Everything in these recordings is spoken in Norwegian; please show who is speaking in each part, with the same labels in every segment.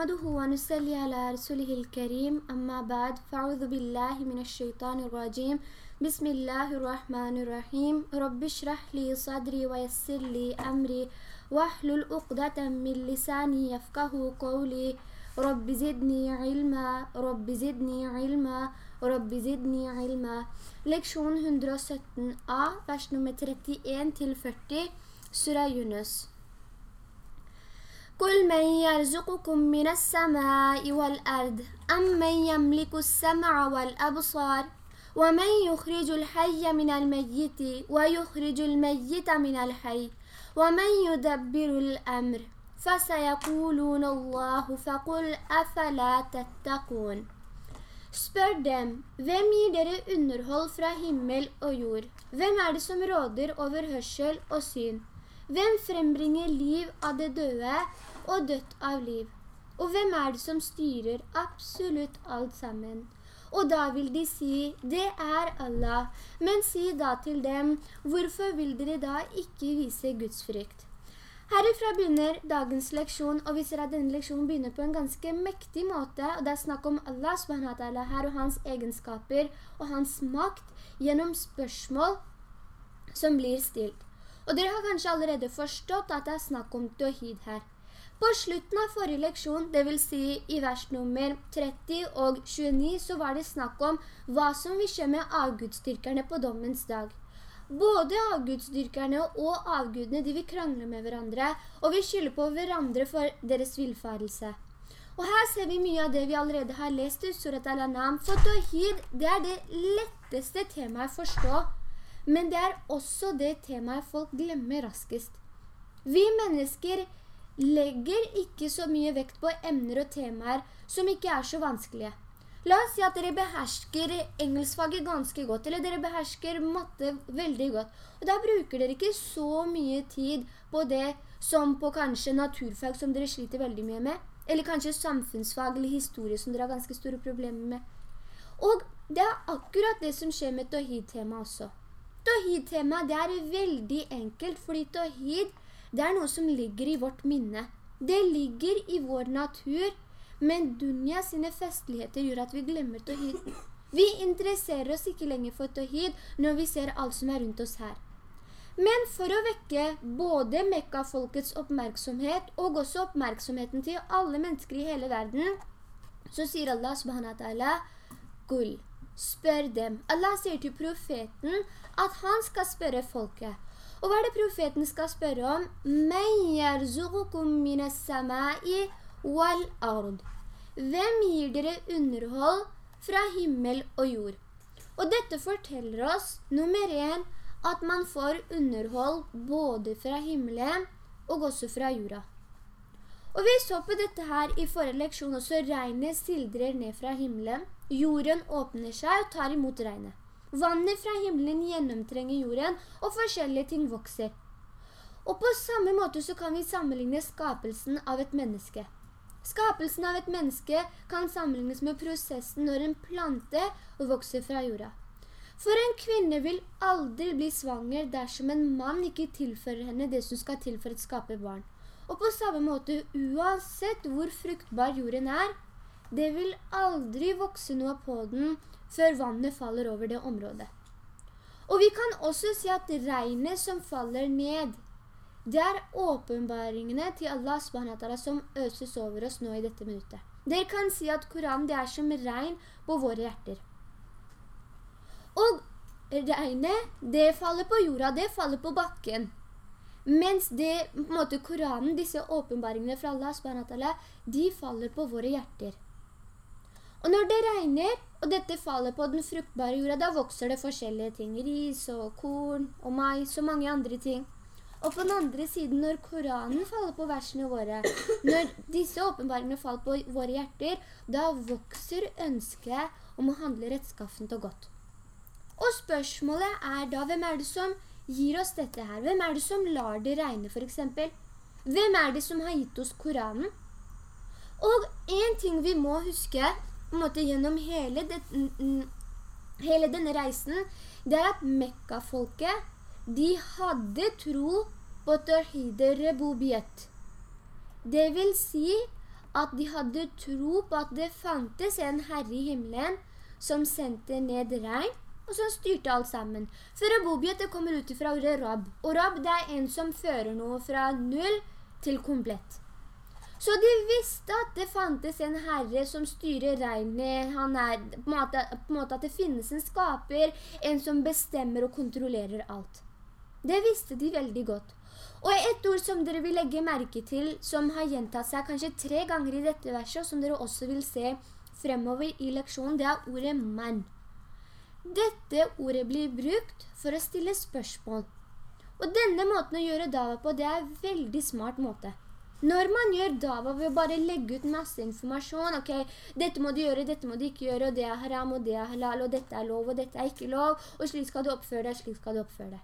Speaker 1: نحمده ونسلي على رسوله الكريم أما بعد فأعوذ بالله من الشيطان الرجيم. بسم الله الرحمن الرحيم. رب اشرح لي صدري ويسر لي أمري. واحلل عقدة من لساني يفقه قولي. رب زدني علما. رب زدني علما. رب زدني علما. Leksjon 117a, vers nummer 31 til 40, Surah Yunus. قل من يرزقكم من السماء والأرض أم من يملك السمع والأبصار ومن يخرج الحي من الميت ويخرج الميت من الحي ومن يدبر الأمر فسيقولون الله فقل أفلا تتقون Spør dem, hvem gir dere underhold fra himmel og jord? Hvem er det som råder over hørsel og syn? Hvem frembringer liv av det døde og dødt av liv? Og hvem er det som styrer absolutt alt sammen? Og da vil de si, det er Allah. Men si da til dem, hvorfor vil dere da ikke vise Guds frykt? Herifra begynner dagens leksjon, og vi ser at denne leksjonen begynner på en ganske mektig måte, og det er snakk om Allah SWT her og hans egenskaper og hans makt gjennom spørsmål som blir stilt. Og dere har kanskje allerede forstått at det er snakk om Tawhid her. På slutten av forrige leksjon, det vil si i vers nummer 30 og 29, så var det snakk om hva som vil skje med avgudstyrkerne på dommens dag. Både avgudsdyrkerne og avgudene de vil krangle med hverandre, og vil skylde på hverandre for deres vilfarelse. Og her ser vi mye av det vi allerede har lest i Surat al-Anam. For Tawhid, det er det letteste temaet å forstå, men det er også det temaet folk glemmer raskest. Vi mennesker legger ikke så mye vekt på emner og temaer som ikke er så vanskelige. La oss si at dere behersker engelskfaget ganske godt, eller dere behersker matte veldig godt. Og da bruker dere ikke så mye tid på det som på kanskje naturfag som dere sliter veldig mye med, eller kanskje samfunnsfag eller historie som dere har ganske store problemer med. Og det er akkurat det som skjer med Tohid-tema også. Tohid-tema er veldig enkelt, fordi Tawhid det er noe som ligger i vårt minne. Det ligger i vår natur, men dunya sine festligheter gjør at vi glemmer Tawhid. Vi interesserer oss ikke lenger for Tawhid når vi ser alt som er rundt oss her. Men for å vekke både Mekka-folkets oppmerksomhet og også oppmerksomheten til alle mennesker i hele verden, så sier Allah subhanahu wa ta'ala, Gull, spør dem. Allah sier til profeten at han skal spørre folket. Og hva er det profeten skal spørre om? «Men yarzuqukum minas samai wal ard. Hvem gir dere underhold fra himmel og jord? Og dette forteller oss, nummer en, at man får underhold både fra himmelen og også fra jorda. Og vi så på dette her i forrige leksjon også, regnet sildrer ned fra himmelen, jorden åpner seg og tar imot regnet. Vannet fra himmelen gjennomtrenger jorden, og forskjellige ting vokser. Og på samme måte så kan vi sammenligne skapelsen av et menneske. Skapelsen av et menneske kan sammenlignes med prosessen når en plante vokser fra jorda. For en kvinne vil aldri bli svanger dersom en mann ikke tilfører henne det som skal til for et skape barn. Og på samme måte, uansett hvor fruktbar jorden er, det vil aldri vokse noe på den før vannet faller over det området. Og vi kan også si at regnet som faller ned, det er åpenbaringene til Allah SWT som øses over oss nå i dette minuttet. Dere kan si at Koranen det er som regn på våre hjerter. Og regnet, det faller på jorda, det faller på bakken. Mens det, på en måte, Koranen, disse åpenbaringene fra Allah SWT, de faller på våre hjerter. Og når det regner, og dette faller på den fruktbare jorda, da vokser det forskjellige ting. Ris og korn og mais og mange andre ting. Og på den andre siden, når Koranen faller på versene våre, når disse åpenbaringene faller på våre hjerter, da vokser ønsket om å handle rettskaffent og godt. Og spørsmålet er da, hvem er det som gir oss dette her? Hvem er det som lar det regne, for eksempel? Hvem er det som har gitt oss Koranen? Og en ting vi må huske, måte gjennom hele, det, hele denne reisen, det er at Mekka-folket, de hadde tro på tawhid rebubiyat. Det vil si at de hadde tro på at det fantes en herre i himmelen som sendte ned regn, og som styrte alt sammen. For Rabubiet kommer ut fra ordet rab, og rab det er en som fører noe fra null til komplett. Så de visste at det fantes en herre som styrer regnet, han er på en, måte, på en måte at det finnes en skaper, en som bestemmer og kontrollerer alt. Det visste de veldig godt. Og et ord som dere vil legge merke til, som har gjentatt seg kanskje tre ganger i dette verset, og som dere også vil se fremover i leksjonen, det er ordet «mann». Dette ordet blir brukt for å stille spørsmål. Og denne måten å gjøre dava på, det er en veldig smart måte. Når man gjør dava ved å bare legge ut masse informasjon, ok, dette må du gjøre, dette må du ikke gjøre, og det er haram, og det er halal, og dette er lov, og dette er ikke lov, og slik skal du oppføre deg, slik skal du oppføre deg.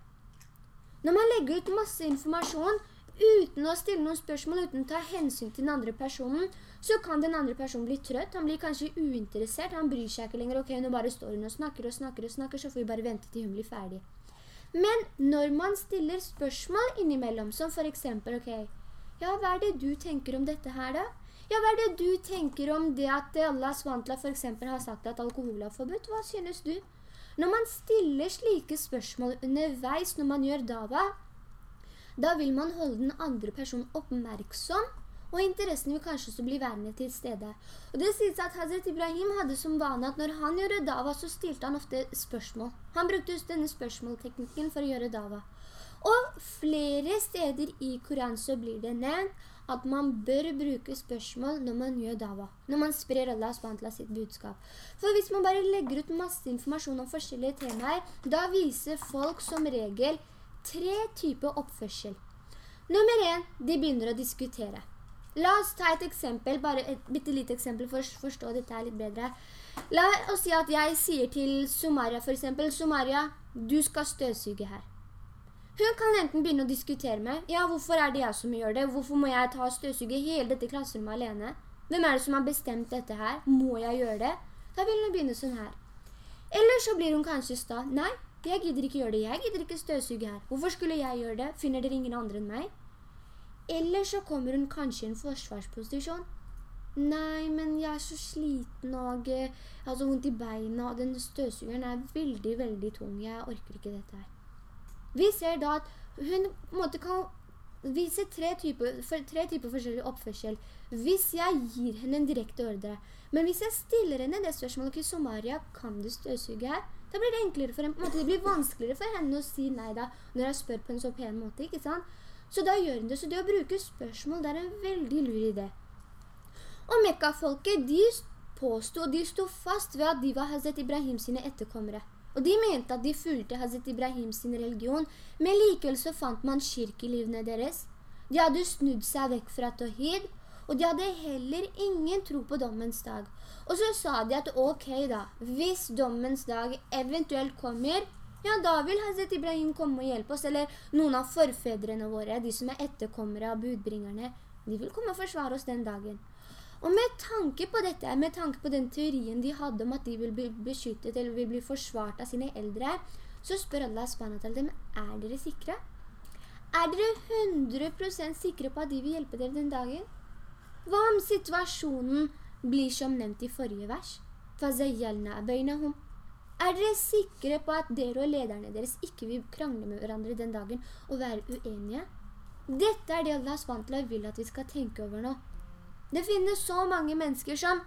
Speaker 1: Når man legger ut masse informasjon, uten å stille noen spørsmål, uten å ta hensyn til den andre personen, så kan den andre personen bli trøtt, han blir kanskje uinteressert, han bryr seg ikke lenger, ok, nå bare står hun og snakker og snakker og snakker, så får vi bare vente til hun blir ferdig. Men når man stiller spørsmål innimellom, som for eksempel, ok, ja, hva er det du tenker om dette her da? Ja, hva er det du tenker om det at Allah SWT for eksempel har sagt at alkohol er forbudt? Hva synes du? Når man stiller slike spørsmål underveis når man gjør dava, da vil man holde den andre personen oppmerksom, og interessen vil kanskje også bli værende til stede. Og det sies at Hazret Ibrahim hadde som vane at når han gjør dava, så stilte han ofte spørsmål. Han brukte denne spørsmålteknikken for å gjøre dava. Og flere steder i Koran så blir det nevnt at man bør bruke spørsmål når man gjør dava, når man sprer Allah SWT sitt budskap. For hvis man bare legger ut masse informasjon om forskjellige temaer, da viser folk som regel tre typer oppførsel. Nummer en, de begynner å diskutere. La oss ta et eksempel, bare et bittelite eksempel for å forstå dette litt bedre. La oss si at jeg sier til Somaria for eksempel, Somaria, du skal støvsuge her. Hun kan enten begynne å diskutere med, ja, hvorfor er det jeg som gjør det? Hvorfor må jeg ta støvsuge hele dette klasserommet alene? Hvem er det som har bestemt dette her? Må jeg gjøre det? Da vil hun begynne sånn her. Eller så blir hun kanskje sta, nei, jeg gidder ikke gjøre det, jeg gidder ikke støvsuge her. Hvorfor skulle jeg gjøre det? Finner dere ingen andre enn meg? Eller så kommer hun kanskje i en forsvarsposisjon. Nei, men jeg er så sliten og jeg har så vondt i beina, og den støvsugeren er veldig, veldig tung. Jeg orker ikke dette her. Vi ser da at hun måte kan vise tre typer, tre typer forskjellig oppførsel. Hvis jeg gir henne en direkte ordre, men hvis jeg stiller henne det spørsmålet, okay, Somaria, kan du støvsuge her? Da blir det enklere for henne, det blir vanskeligere for henne å si nei da, når jeg spør på en så pen måte, ikke sant? Så da gjør hun det. Så det å bruke spørsmål, det er en veldig lur idé. Og Mekka-folket, de påstod, de stod fast ved at de var Hazret Ibrahim sine etterkommere. Og de mente at de fulgte Hazret Ibrahim sin religion, men likevel så fant man kirke i livene deres. De hadde snudd seg vekk fra Tawhid, og de hadde heller ingen tro på dommens dag. Og så sa de at ok da, hvis dommens dag eventuelt kommer, ja da vil Hazret Ibrahim komme og hjelpe oss, eller noen av forfedrene våre, de som er etterkommere av budbringerne, de vil komme og forsvare oss den dagen. Og med tanke på dette, med tanke på den teorien de hadde om at de vil bli beskyttet eller vil bli forsvart av sine eldre, så spør Allah SWT dem, er dere sikre? Er dere 100% sikre på at de vil hjelpe dere den dagen? Hva om situasjonen blir som nevnt i forrige vers? Er dere sikre på at dere og lederne deres ikke vil krangle med hverandre den dagen og være uenige? Dette er det Allah SWT vil at vi skal tenke over nå. Det finnes så mange mennesker som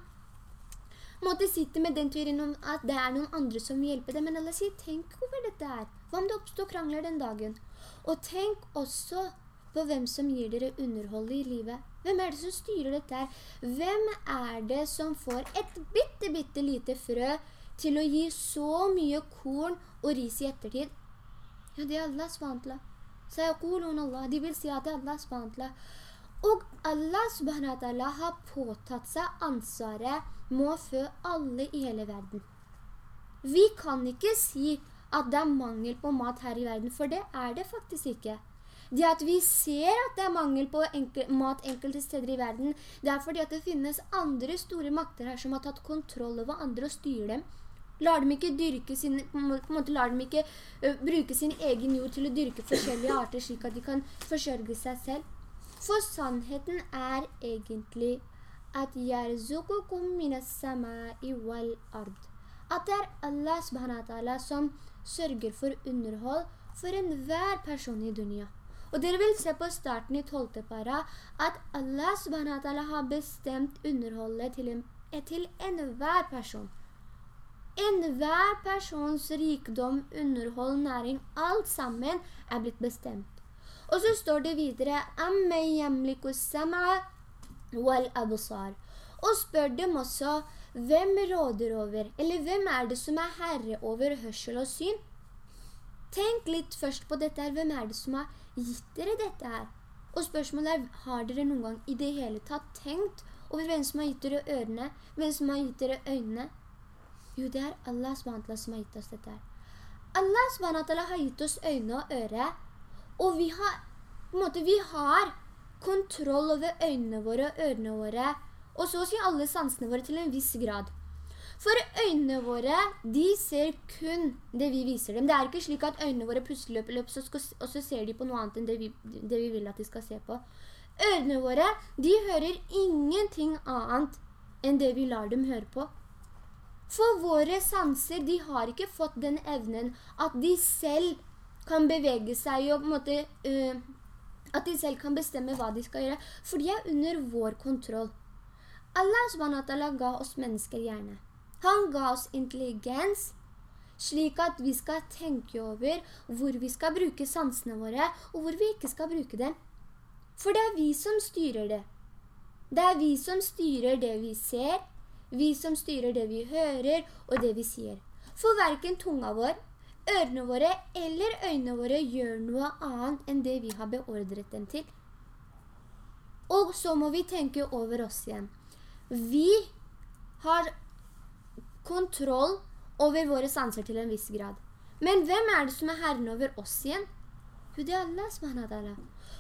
Speaker 1: måtte sitte med den teorien om at det er noen andre som hjelper dem. Men Allah sier, tenk over dette her. Hva om det oppstår krangler den dagen? Og tenk også på hvem som gir dere underhold i livet. Hvem er det som styrer dette her? Hvem er det som får et bitte, bitte lite frø til å gi så mye korn og ris i ettertid? Ja, det er Allah. De vil si at det er Allahs vantla. Og Allah subhanahu har påtatt seg ansvaret må fø alle i hele verden. Vi kan ikke si at det er mangel på mat her i verden, for det er det faktisk ikke. Det at vi ser at det er mangel på enkel, mat enkelte steder i verden, det er fordi at det finnes andre store makter her som har tatt kontroll over andre og styrer dem. Lar dem ikke, dyrke sin, måte lar dem ikke uh, bruke sin egen jord til å dyrke forskjellige arter slik at de kan forsørge seg selv. For sannheten er egentlig at yarzuqukum minas samai wal ard. At det er Allah subhanahu som sørger for underhold for enhver person i dunia. Og dere vil se på starten i 12. para at Allah subhanahu har bestemt underholdet til, en, til enhver person. Enhver persons rikdom, underhold, næring, alt sammen er blitt bestemt. Og så står det videre Og spør dem også hvem råder over, eller hvem er det som er herre over hørsel og syn? Tenk litt først på dette her. Hvem er det som har gitt dere dette her? Og spørsmålet er, har dere noen gang i det hele tatt tenkt over hvem som har gitt dere ørene? Hvem som har gitt dere øynene? Jo, det er Allah SWT som har gitt oss dette her. Allah SWT har gitt oss øyne og øre, og vi har, måte, vi har kontroll over øynene våre og ørene våre, og så sier alle sansene våre til en viss grad. For øynene våre, de ser kun det vi viser dem. Det er ikke slik at øynene våre plutselig løper løp, og så ser de på noe annet enn det vi, det vi vil at de skal se på. Ørene våre, de hører ingenting annet enn det vi lar dem høre på. For våre sanser, de har ikke fått den evnen at de selv kan bevege seg og på en måte... Uh, at de selv kan bestemme hva de skal gjøre, for de er under vår kontroll. Allah SWT ga oss mennesker hjerne. Han ga oss intelligens, slik at vi skal tenke over hvor vi skal bruke sansene våre, og hvor vi ikke skal bruke dem. For det er vi som styrer det. Det er vi som styrer det vi ser, vi som styrer det vi hører og det vi sier. For hverken tunga vår, ørene våre eller øynene våre gjør noe annet enn det vi har beordret dem til. Og så må vi tenke over oss igjen. Vi har kontroll over våre sanser til en viss grad. Men hvem er det som er herren over oss igjen? Jo, det er Allah subhanahu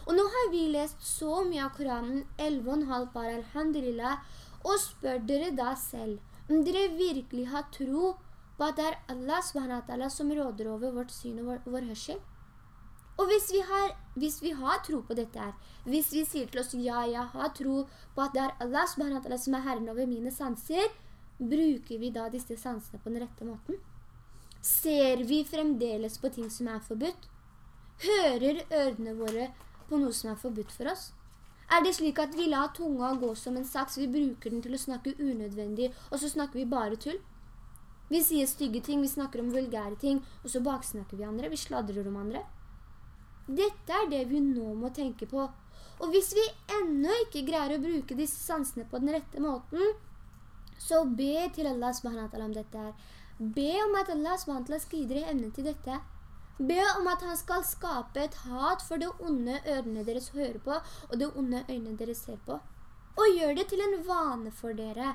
Speaker 1: Og nå har vi lest så mye av Koranen, 11,5 bar, alhamdulillah, og spør dere da selv, om dere virkelig har tro at det er Allah subhanahu som råder over vårt syn og vår, vår hørsel. Og hvis vi, har, hvis vi, har, tro på dette her, hvis vi sier til oss, ja, jeg har tro på at det er Allah som er herren over mine sanser, Bruker vi da disse sansene på den rette måten? Ser vi fremdeles på ting som er forbudt? Hører ørene våre på noe som er forbudt for oss? Er det slik at vi lar tunga gå som en saks, vi bruker den til å snakke unødvendig, og så snakker vi bare tull? Vi sier stygge ting, vi snakker om vulgære ting, og så baksnakker vi andre, vi sladrer om andre. Dette er det vi nå må tenke på. Og hvis vi enda ikke greier å bruke disse sansene på den rette måten, så be til Allah SWT om dette her. Be om at Allah SWT skal gi dere evnen til dette. Be om at han skal skape et hat for det onde ørene deres hører på, og det onde øynene deres ser på. Og gjør det til en vane for dere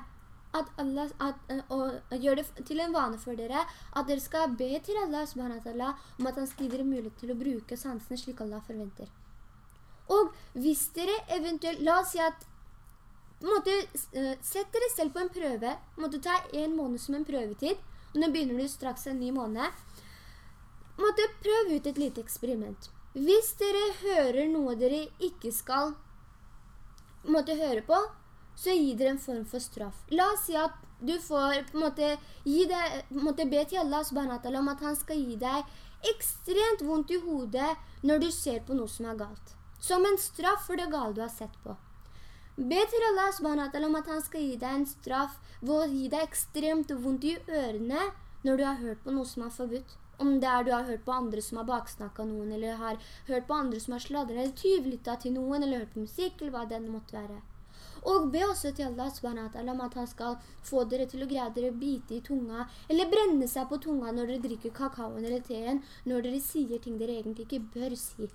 Speaker 1: at Allah, at, eh, og gjør det til en vane for dere at dere skal be til Allah om at han skal gi mulighet til å bruke sansene slik Allah forventer. Og hvis dere eventuelt, la oss si at måtte, måte, sett dere selv på en prøve, måtte ta en måned som en prøvetid, og nå begynner du straks en ny måned, måtte prøve ut et lite eksperiment. Hvis dere hører noe dere ikke skal måtte høre på, så gi dere en form for straff. La oss si at du får på en måte, deg, måte be til Allah om at han skal gi deg ekstremt vondt i hodet når du ser på noe som er galt. Som en straff for det gale du har sett på. Be til Allah om at han skal gi deg en straff ved å gi deg ekstremt vondt i ørene når du har hørt på noe som er forbudt. Om det er du har hørt på andre som har baksnakket noen, eller har hørt på andre som har sladret eller tyvlyttet til noen, eller hørt på musikk, eller hva det måtte være. Og be også til Allah SWT om at han skal få dere til å greie dere å bite i tunga, eller brenne seg på tunga når dere drikker kakaoen eller teen, når dere sier ting dere egentlig ikke bør si.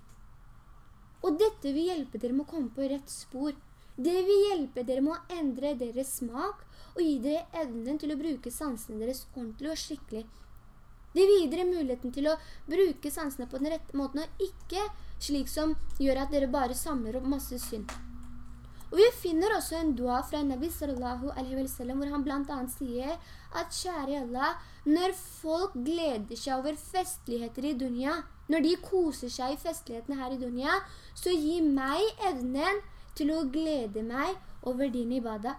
Speaker 1: Og dette vil hjelpe dere med å komme på rett spor. Det vil hjelpe dere med å endre deres smak og gi dere evnen til å bruke sansene deres ordentlig og skikkelig. Det vil gi dere muligheten til å bruke sansene på den rette måten og ikke slik som gjør at dere bare samler opp masse synd. Og vi finner også en dua fra Nabi sallallahu alaihi wa sallam hvor han blant annet sier at kjære Allah, når folk gleder seg over festligheter i dunya, når de koser seg i festlighetene her i dunya, så gi meg evnen til å glede meg over din ibada.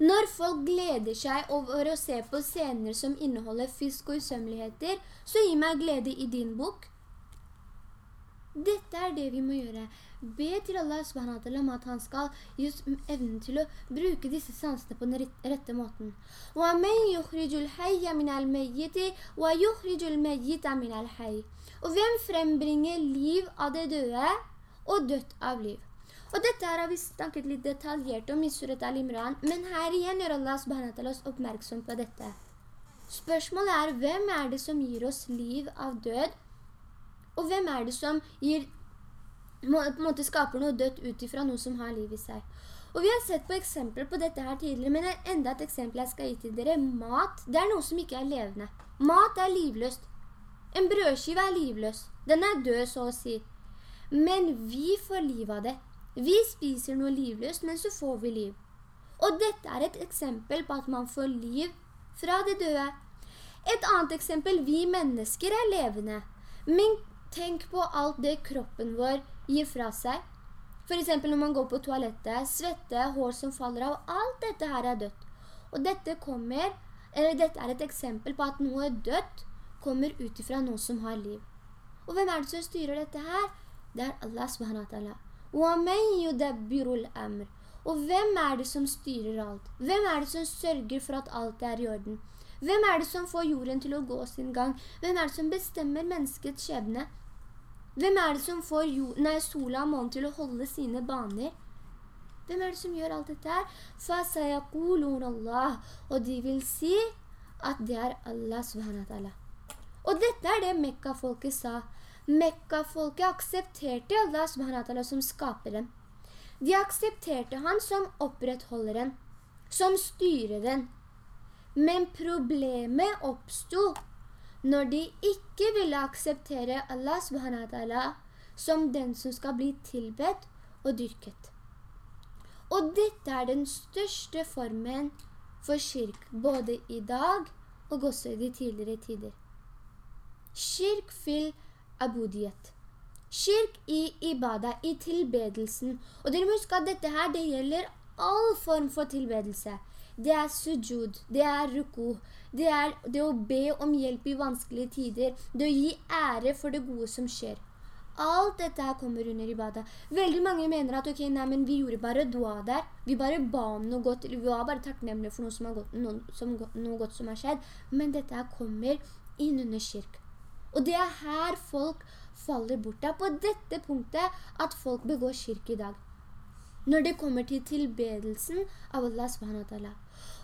Speaker 1: Når folk gleder seg over å se på scener som inneholder fisk og usømmeligheter, så gi meg glede i din bok. Dette er det vi må gjøre. Be til Allah SWT om at han skal gi oss evnen til å bruke disse sansene på den rette måten. Og hvem frembringer liv av det døde og dødt av liv? Og dette har vi snakket litt detaljert om i Surat al-Imran, men her igjen gjør Allah SWT oss oppmerksom på dette. Spørsmålet er, hvem er det som gir oss liv av død og hvem er det som gir, på en måte skaper noe dødt ut ifra noe som har liv i seg? Og vi har sett på eksempler på dette her tidligere, men enda et eksempel jeg skal gi til dere. Mat, det er noe som ikke er levende. Mat er livløst. En brødskive er livløs. Den er død, så å si. Men vi får liv av det. Vi spiser noe livløst, men så får vi liv. Og dette er et eksempel på at man får liv fra det døde. Et annet eksempel, vi mennesker er levende. Men Tenk på alt det kroppen vår gir fra seg. For eksempel når man går på toalettet, svette, hår som faller av, alt dette her er dødt. Og dette kommer, eller dette er et eksempel på at noe dødt kommer ut fra noe som har liv. Og hvem er det som styrer dette her? Det er Allah subhanahu Og hvem er det som styrer alt? Hvem er det som sørger for at alt er i orden? Hvem er det som får jorden til å gå sin gang? Hvem er det som bestemmer menneskets skjebne? Hvem er det som får nei, sola og månen til å holde sine baner? Hvem er det som gjør alt dette her? Allah. Og de vil si at det er Allah subhanahu Og dette er det Mekka-folket sa. Mekka-folket aksepterte Allah subhanahu som skaper dem. De aksepterte han som opprettholderen, som styreren. Men problemet oppstod når de ikke ville akseptere Allah subhanahu som den som skal bli tilbedt og dyrket. Og dette er den største formen for kirk, både i dag og også i de tidligere tider. Kirk fil abudiyat. Kirk i ibada, i tilbedelsen. Og dere må huske at dette her, det gjelder all form for tilbedelse. Det er sujud, det er ruku, det er det å be om hjelp i vanskelige tider, det å gi ære for det gode som skjer. Alt dette her kommer under ibada. Veldig mange mener at ok, nei, men vi gjorde bare dua der. Vi bare ba om noe godt, vi var bare takknemlige for noe som, gått, noe, som, noe godt som har skjedd. Men dette her kommer inn under kirk. Og det er her folk faller bort. Det er på dette punktet at folk begår kirk i dag. Når det kommer til tilbedelsen av Allah subhanahu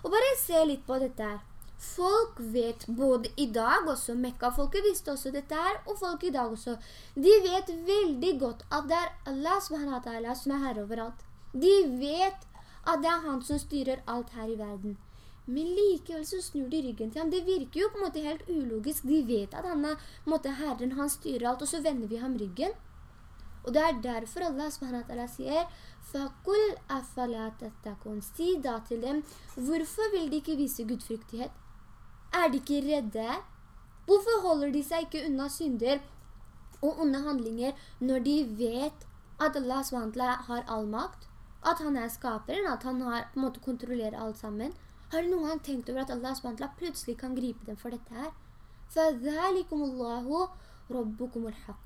Speaker 1: Og bare se litt på dette her. Folk vet både i dag også, Mekka-folket visste også dette her, og folk i dag også. De vet veldig godt at det er Allah SWT som er herre overalt. De vet at det er han som styrer alt her i verden. Men likevel så snur de ryggen til ham. Det virker jo på en måte helt ulogisk. De vet at han er måte, herren, han styrer alt, og så vender vi ham ryggen. Og det er derfor Allah SWT sier «Fakul afalatattakun». Si da til dem, hvorfor vil de ikke vise gudfryktighet? Er de ikke redde? Hvorfor holder de seg ikke unna synder og onde handlinger når de vet at Allah SWT har all makt? At han er skaperen, at han har, på en måte kontrollerer alt sammen? Har de noen gang tenkt over at Allah SWT plutselig kan gripe dem for dette her? فَذَلِكُمُ اللَّهُ رَبُّكُمُ الْحَقُّ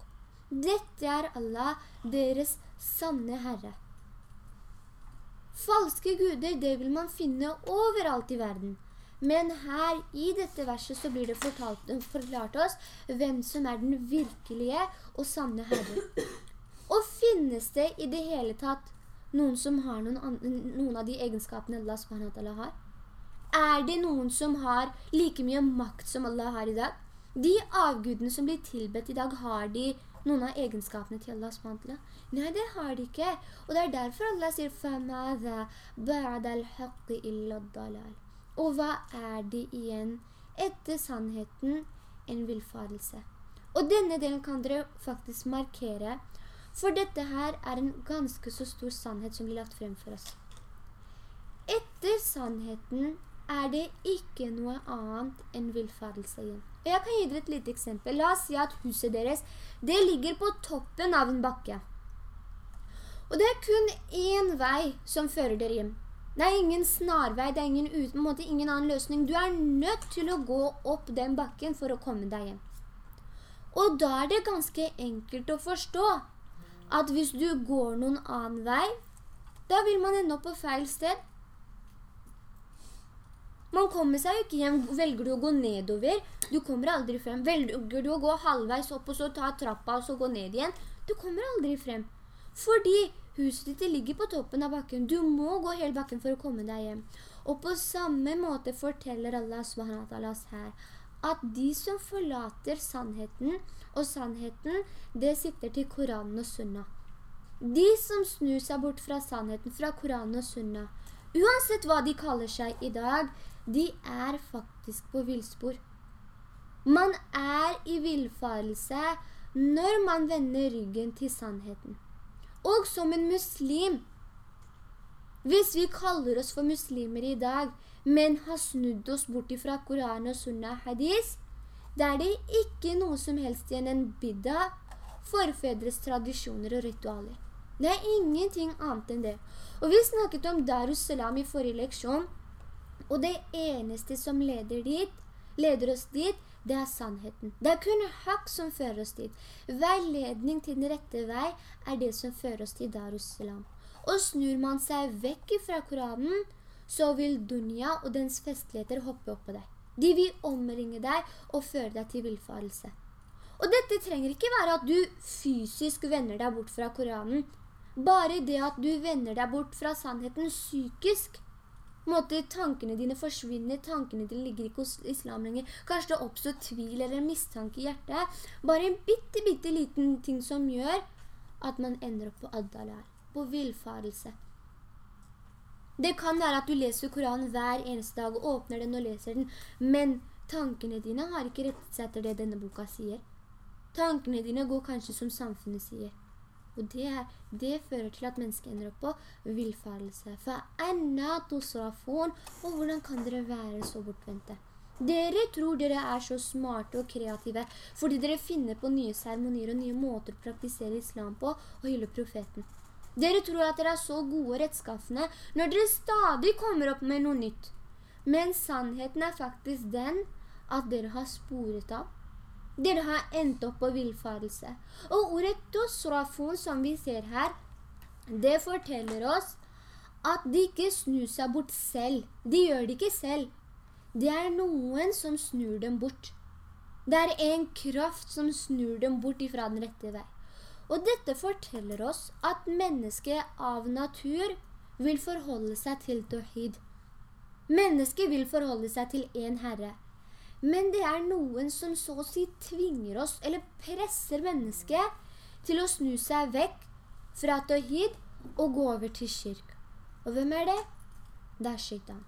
Speaker 1: Dette er Allah, deres sanne Herre. Falske guder, det vil man finne overalt i verden. Men her i dette verset så blir det fortalt, forklart oss hvem som er den virkelige og sanne Herre. Og finnes det i det hele tatt noen som har noen, noen av de egenskapene Allah subhanahu har? Er det noen som har like mye makt som Allah har i dag? De avgudene som blir tilbedt i dag, har de noen av egenskapene til Allah subhanahu Nei, det har de ikke. Og det er derfor Allah sier «Famada ba'da al-haqqi illa dalal». Og hva er det igjen etter sannheten en vilfarelse? Og denne delen kan dere faktisk markere, for dette her er en ganske så stor sannhet som blir lagt frem for oss. Etter sannheten er det ikke noe annet enn vilfarelse igjen. Og Jeg kan gi dere et lite eksempel. La oss si at huset deres, det ligger på toppen av en bakke. Og det er kun én vei som fører dere hjem. Det er ingen snarvei, det er ingen, uten, måte, ingen annen løsning. Du er nødt til å gå opp den bakken for å komme deg hjem. Og da er det ganske enkelt å forstå at hvis du går noen annen vei, da vil man ende opp på feil sted. Man kommer seg jo ikke hjem. Velger du å gå nedover, du kommer aldri frem. Velger du å gå halvveis opp og så ta trappa og så gå ned igjen, du kommer aldri frem. Fordi huset ditt ligger på toppen av bakken. Du må gå hele bakken for å komme deg hjem. Og på samme måte forteller Allah SWT her at de som forlater sannheten, og sannheten, det sitter til Koranen og Sunna. De som snur seg bort fra sannheten, fra Koranen og Sunna, uansett hva de kaller seg i dag, de er faktisk på vilspor. Man er i vilfarelse når man vender ryggen til sannheten. Og som en muslim, hvis vi kaller oss for muslimer i dag, men har snudd oss bort fra Koran og Sunnah hadis, da er det ikke noe som helst igjen en bidda, forfedres tradisjoner og ritualer. Det er ingenting annet enn det. Og vi snakket om Darussalam i forrige leksjon, og det eneste som leder dit, leder oss dit, det er sannheten. Det er kun hak som fører oss dit. Veiledning til den rette vei er det som fører oss til Darussalam. Og snur man seg vekk fra Koranen, så vil dunya og dens festligheter hoppe opp på deg. De vil omringe deg og føre deg til vilfarelse. Og dette trenger ikke være at du fysisk vender deg bort fra Koranen. Bare det at du vender deg bort fra sannheten psykisk, måte tankene dine forsvinner, tankene dine ligger ikke hos islam lenger. Kanskje det oppstår tvil eller mistanke i hjertet. Bare en bitte, bitte liten ting som gjør at man ender opp på addalar, på vilfarelse. Det kan være at du leser Koranen hver eneste dag og åpner den og leser den, men tankene dine har ikke rettet seg etter det denne boka sier. Tankene dine går kanskje som samfunnet sier. Og det, det, fører til at mennesket ender opp på vilfarelse. Og hvordan kan dere være så bortvente? Dere tror dere er så smarte og kreative fordi dere finner på nye seremonier og nye måter å praktisere islam på og hylle profeten. Dere tror at dere er så gode og rettskaffende når dere stadig kommer opp med noe nytt. Men sannheten er faktisk den at dere har sporet av dere har endt opp på vilfarelse. Og ordet tosrafon som vi ser her, det forteller oss at de ikke snur seg bort selv. De gjør det ikke selv. Det er noen som snur dem bort. Det er en kraft som snur dem bort ifra den rette vei. Og dette forteller oss at mennesket av natur vil forholde seg til Tawhid. Mennesket vil forholde seg til en herre. Men det er noen som så å si tvinger oss, eller presser mennesket til å snu seg vekk fra tawhid og gå over til kirk. Og hvem er det? Det er shaitan.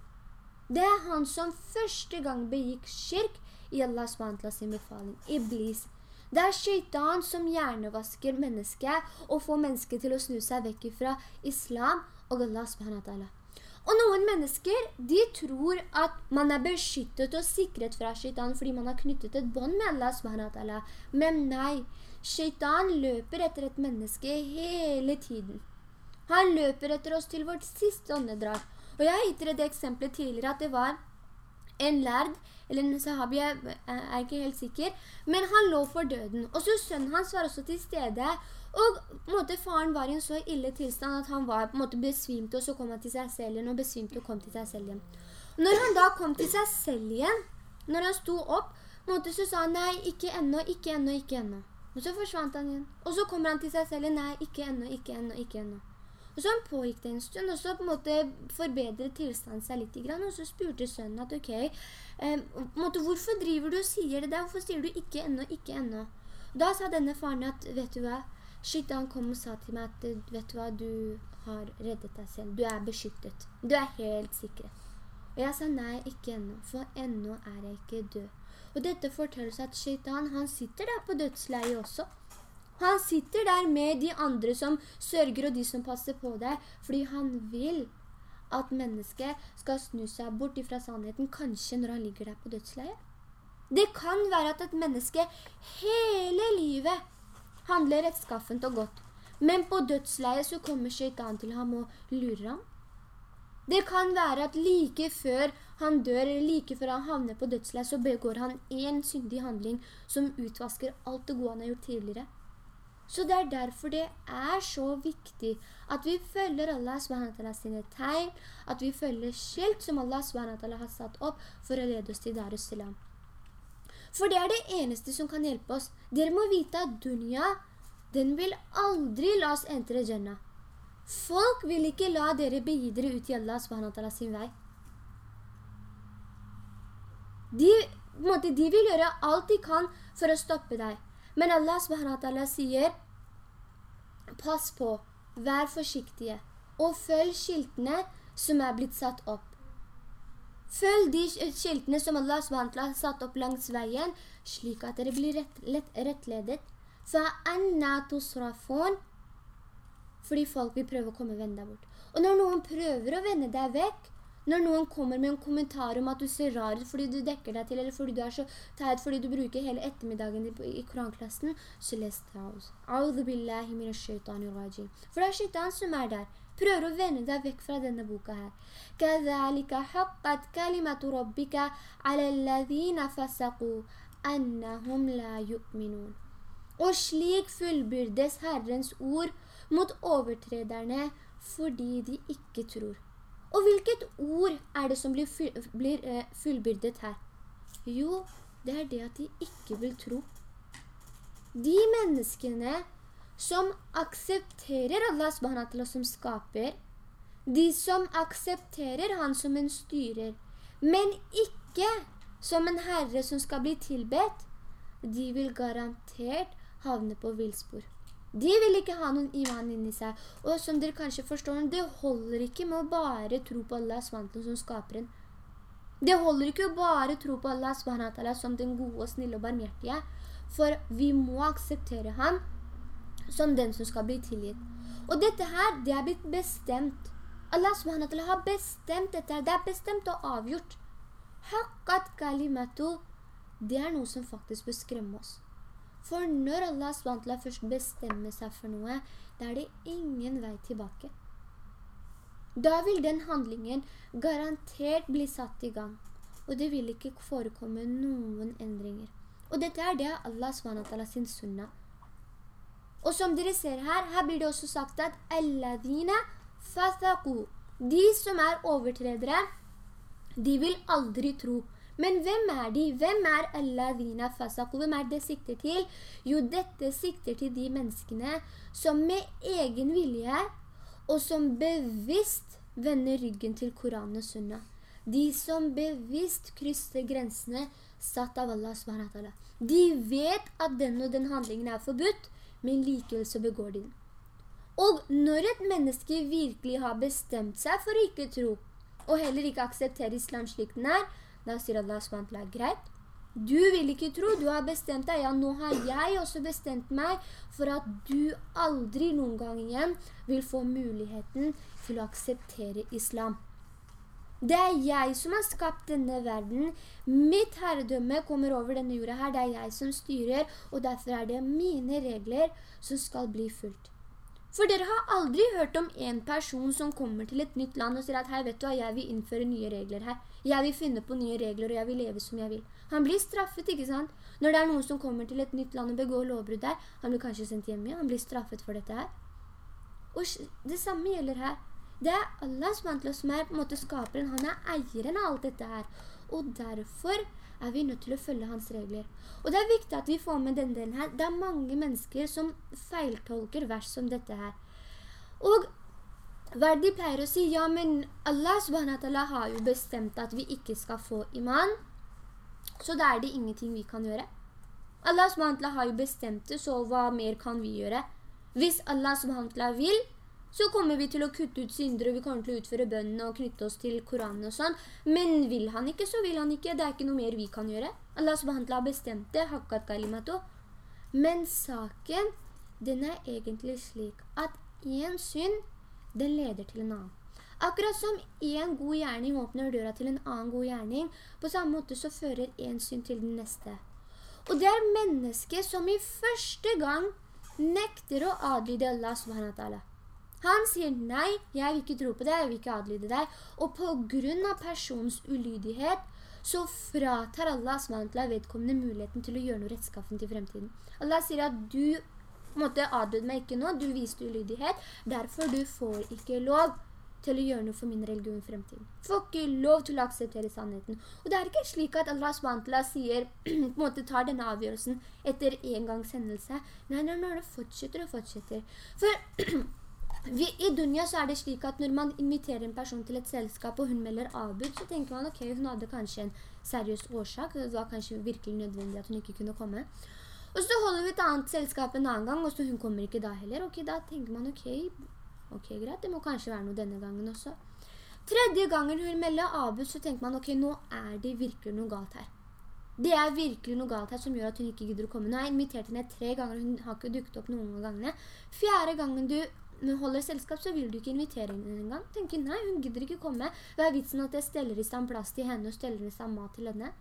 Speaker 1: Det er han som første gang begikk kirk i Allahs vantla sin befaling, Iblis. Det er shaitan som hjernevasker mennesket og får mennesket til å snu seg vekk fra islam og Allah subhanahu og noen mennesker, de tror at man er beskyttet og sikret fra shaitan fordi man har knyttet et bånd med Allah subhanahu Men nei, shaitan løper etter et menneske hele tiden. Han løper etter oss til vårt siste åndedrag. Og jeg har gitt dere det eksempelet tidligere at det var en lærd, eller en sahabi, jeg er ikke helt sikker, men han lå for døden. Og så sønnen hans var også til stede, og måte, faren var i en så ille tilstand at han var måte besvimt, og så kom han til seg selv igjen, og besvimte og kom til seg selv igjen. Når han da kom til seg selv igjen, når han sto opp, måte, så sa han, nei, ikke enda, ikke enda, ikke enda. Og så forsvant han igjen. Og så kommer han til seg selv igjen, nei, ikke enda, ikke enda, ikke enda. Og så pågikk det en stund, og så på en måte forbedret tilstanden seg litt, og så spurte sønnen at, ok, eh, måte, hvorfor driver du og sier det der? Hvorfor sier du ikke enda, ikke enda? Da sa denne faren at, vet du hva, Shaitan kom og sa til meg at vet du hva, du har reddet deg selv. Du er beskyttet. Du er helt sikker. Og jeg sa nei, ikke enda, for enda er jeg ikke død. Og dette forteller seg at skytan han sitter der på dødsleie også. Han sitter der med de andre som sørger og de som passer på deg, fordi han vil at mennesket skal snu seg bort fra sannheten, kanskje når han ligger der på dødsleie. Det kan være at et menneske hele livet handler rettskaffent og godt. Men på dødsleie så kommer skjøytan til ham og lurer ham. Det kan være at like før han dør, eller like før han havner på dødsleie, så begår han en syndig handling som utvasker alt det gode han har gjort tidligere. Så det er derfor det er så viktig at vi følger Allah SWT sine tegn, at vi følger skilt som Allah SWT har satt opp for å lede oss til Darussalam. For det er det eneste som kan hjelpe oss. Dere må vite at dunya, den vil aldri la oss entre Jannah. Folk vil ikke la dere begi dere ut i Allah SWT sin vei. De, de vil gjøre alt de kan for å stoppe deg. Men Allah subhanahu sier, pass på, vær forsiktige, og følg skiltene som er blitt satt opp. Følg de skiltene som Allah SWT har satt opp langs veien, slik at dere blir rett, lett, rettledet. Fordi folk vil prøve å komme venn deg bort. Og når noen prøver å vende deg vekk, når noen kommer med en kommentar om at du ser rar fordi du dekker deg til, eller fordi du er så teit fordi du bruker hele ettermiddagen din i koranklassen, så les det av oss. For det er skytan som er der. Prøver å vende deg vekk fra denne boka her. كَذَلِكَ حَقَّتْ كَلِمَةُ رَبِّكَ عَلَى الَّذِينَ فَسَقُوا أَنَّهُمْ لَا يُؤْمِنُونَ Og slik fullbyrdes Herrens ord mot overtrederne fordi de ikke tror. Og hvilket ord er det som blir, blir uh, fullbyrdet her? Jo, det er det at de ikke vil tro. De menneskene som aksepterer Allah SWT som skaper, de som aksepterer han som en styrer, men ikke som en herre som skal bli tilbedt, de vil garantert havne på vilspor. De vil ikke ha noen iman inni seg. Og som dere kanskje forstår, det holder ikke med å bare tro på Allah SWT som skaperen. Det holder ikke å bare tro på Allah SWT som den gode snille og barmhjertige. For vi må akseptere ham som den som skal bli tilgitt. Og dette her, det er blitt bestemt. Allah SWT har bestemt dette. Det er bestemt og avgjort. Hakkat kalimatu, det er noe som faktisk bør skremme oss. For når Allah SWT først bestemmer seg for noe, da er det ingen vei tilbake. Da vil den handlingen garantert bli satt i gang, og det vil ikke forekomme noen endringer. Og dette er det Allah SWT sin sunna. Og som dere ser her, her blir det også sagt at «Alladina fathaku». De som er overtredere, de vil aldri tro. Men hvem er de? Hvem er alladhina fasaq? Hvem er det sikter til? Jo, dette sikter til de menneskene som med egen vilje og som bevisst vender ryggen til Koranen og Sunna. De som bevisst krysser grensene satt av Allah SWT. De vet at den og den handlingen er forbudt, men likevel så begår de den. Og når et menneske virkelig har bestemt seg for å ikke tro, og heller ikke akseptere islam slik den er, da sier Allah SWT, greit, du vil ikke tro, du har bestemt deg. Ja, nå har jeg også bestemt meg for at du aldri noen gang igjen vil få muligheten til å akseptere islam. Det er jeg som har skapt denne verden. Mitt herredømme kommer over denne jorda her. Det er jeg som styrer, og derfor er det mine regler som skal bli fulgt. For dere har aldri hørt om en person som kommer til et nytt land og sier at «Hei, vet du hva, jeg vil innføre nye regler her. Jeg vil finne på nye regler, og jeg vil leve som jeg vil». Han blir straffet, ikke sant? Når det er noen som kommer til et nytt land og begår lovbrudd der, han blir kanskje sendt hjem igjen, han blir straffet for dette her. Og det samme gjelder her. Det er Allah som er på en måte skaperen, han er eieren av alt dette her. Og derfor er vi nødt til å følge hans regler. Og det er viktig at vi får med denne delen her. Det er mange mennesker som feiltolker vers som dette her. Og hva de pleier å si? Ja, men Allah har jo bestemt at vi ikke skal få iman, så da er det ingenting vi kan gjøre. Allah har jo bestemt det, så hva mer kan vi gjøre? Hvis Allah subhanahu vil, så kommer vi til å kutte ut syndere, og vi kommer til å utføre bønnene og knytte oss til Koranen og sånn. Men vil han ikke, så vil han ikke. Det er ikke noe mer vi kan gjøre. Allah subhanahu har bestemt det, hakkat kalimato. Men saken, den er egentlig slik at en synd, den leder til en annen. Akkurat som en god gjerning åpner døra til en annen god gjerning, på samme måte så fører en synd til den neste. Og det er mennesket som i første gang nekter å adlyde Allah subhanahu Han sier nei, jeg vil ikke tro på det, jeg vil ikke adlyde deg. Og på grunn av persons ulydighet, så fratar Allah SWT vedkommende muligheten til å gjøre noe rettskaffen til fremtiden. Allah sier at du måtte adlyde meg ikke nå, du viste ulydighet, derfor du får ikke lov til å gjøre noe for min religion i fremtiden. Får ikke lov til å akseptere sannheten. Og det er ikke slik at Allah SWT sier, på en måte tar denne avgjørelsen etter en gang sendelse. Nei, nei, det fortsetter og fortsetter. For vi, i Dunja så er det slik at når man inviterer en person til et selskap, og hun melder avbud, så tenker man, ok, hun hadde kanskje en seriøs årsak, det var kanskje virkelig nødvendig at hun ikke kunne komme. Og så holder vi et annet selskap en annen gang, og så hun kommer ikke da heller. Ok, da tenker man, ok, Ok, greit, det må kanskje være noe denne gangen også. Tredje gangen hun melder avbud, så tenker man, ok, nå er det virkelig noe galt her. Det er virkelig noe galt her som gjør at hun ikke gidder å komme. Nå har jeg invitert henne tre ganger, hun har ikke dukt opp noen gangene. Fjerde gangen du holder selskap, så vil du ikke invitere henne en gang. Tenker, nei, hun gidder ikke komme. Hva er vitsen at jeg steller i stand plass til henne og steller i stand mat til henne?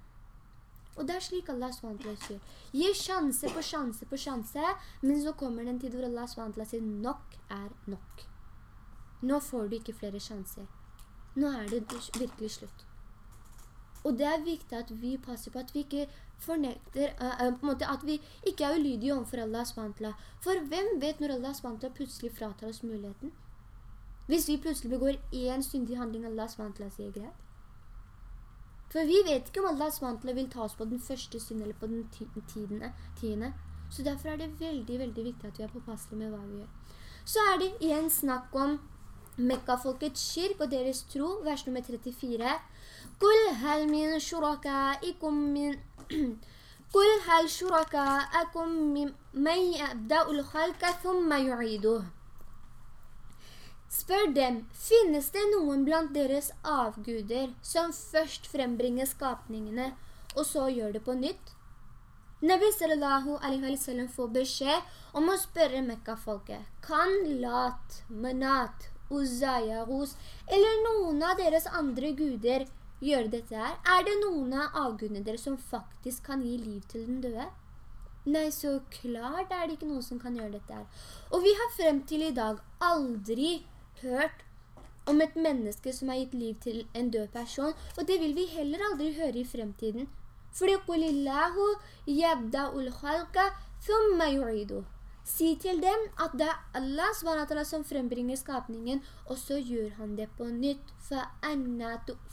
Speaker 1: Og det er slik Allah SWT sier. Gi sjanse på sjanse på sjanse, men så kommer den tid hvor Allah SWT sier nok er nok. Nå får du ikke flere sjanser. Nå er det virkelig slutt. Og det er viktig at vi passer på at vi ikke fornekter, uh, uh, at vi ikke er ulydige overfor Allah SWT. For hvem vet når Allah SWT plutselig fratar oss muligheten? Hvis vi plutselig begår en syndig handling, Allah SWT sier greit. For vi vet ikke om Allah SWT vil ta oss på den første synden eller på den tiende, tiende. Så derfor er det veldig, veldig viktig at vi er påpasselige med hva vi gjør. Så er det igjen snakk om Mekka-folkets kirk og deres tro, vers nummer 34. Kul hal min شركائكم min Kul hal shurakaikum من يبدأ الخلق thumma يعيده Spør dem, finnes det noen blant deres avguder som først frembringer skapningene, og så gjør det på nytt? Nabi sallallahu alaihi wa sallam får beskjed om å spørre Mekka-folket. Kan Lat, Manat Uzza, Yahus, eller noen av deres andre guder gjøre dette her? Er det noen av avgudene dere som faktisk kan gi liv til den døde? Nei, så klart er det ikke noen som kan gjøre dette her. Og vi har frem til i dag aldri hørt om et menneske som har gitt liv til en død person, og det vil vi heller aldri høre i fremtiden. Fordi «Qulillahu yabda'ul khalqa thumma yu'idu». Si til dem at det er Allah SWT som frembringer skapningen, og så gjør han det på nytt.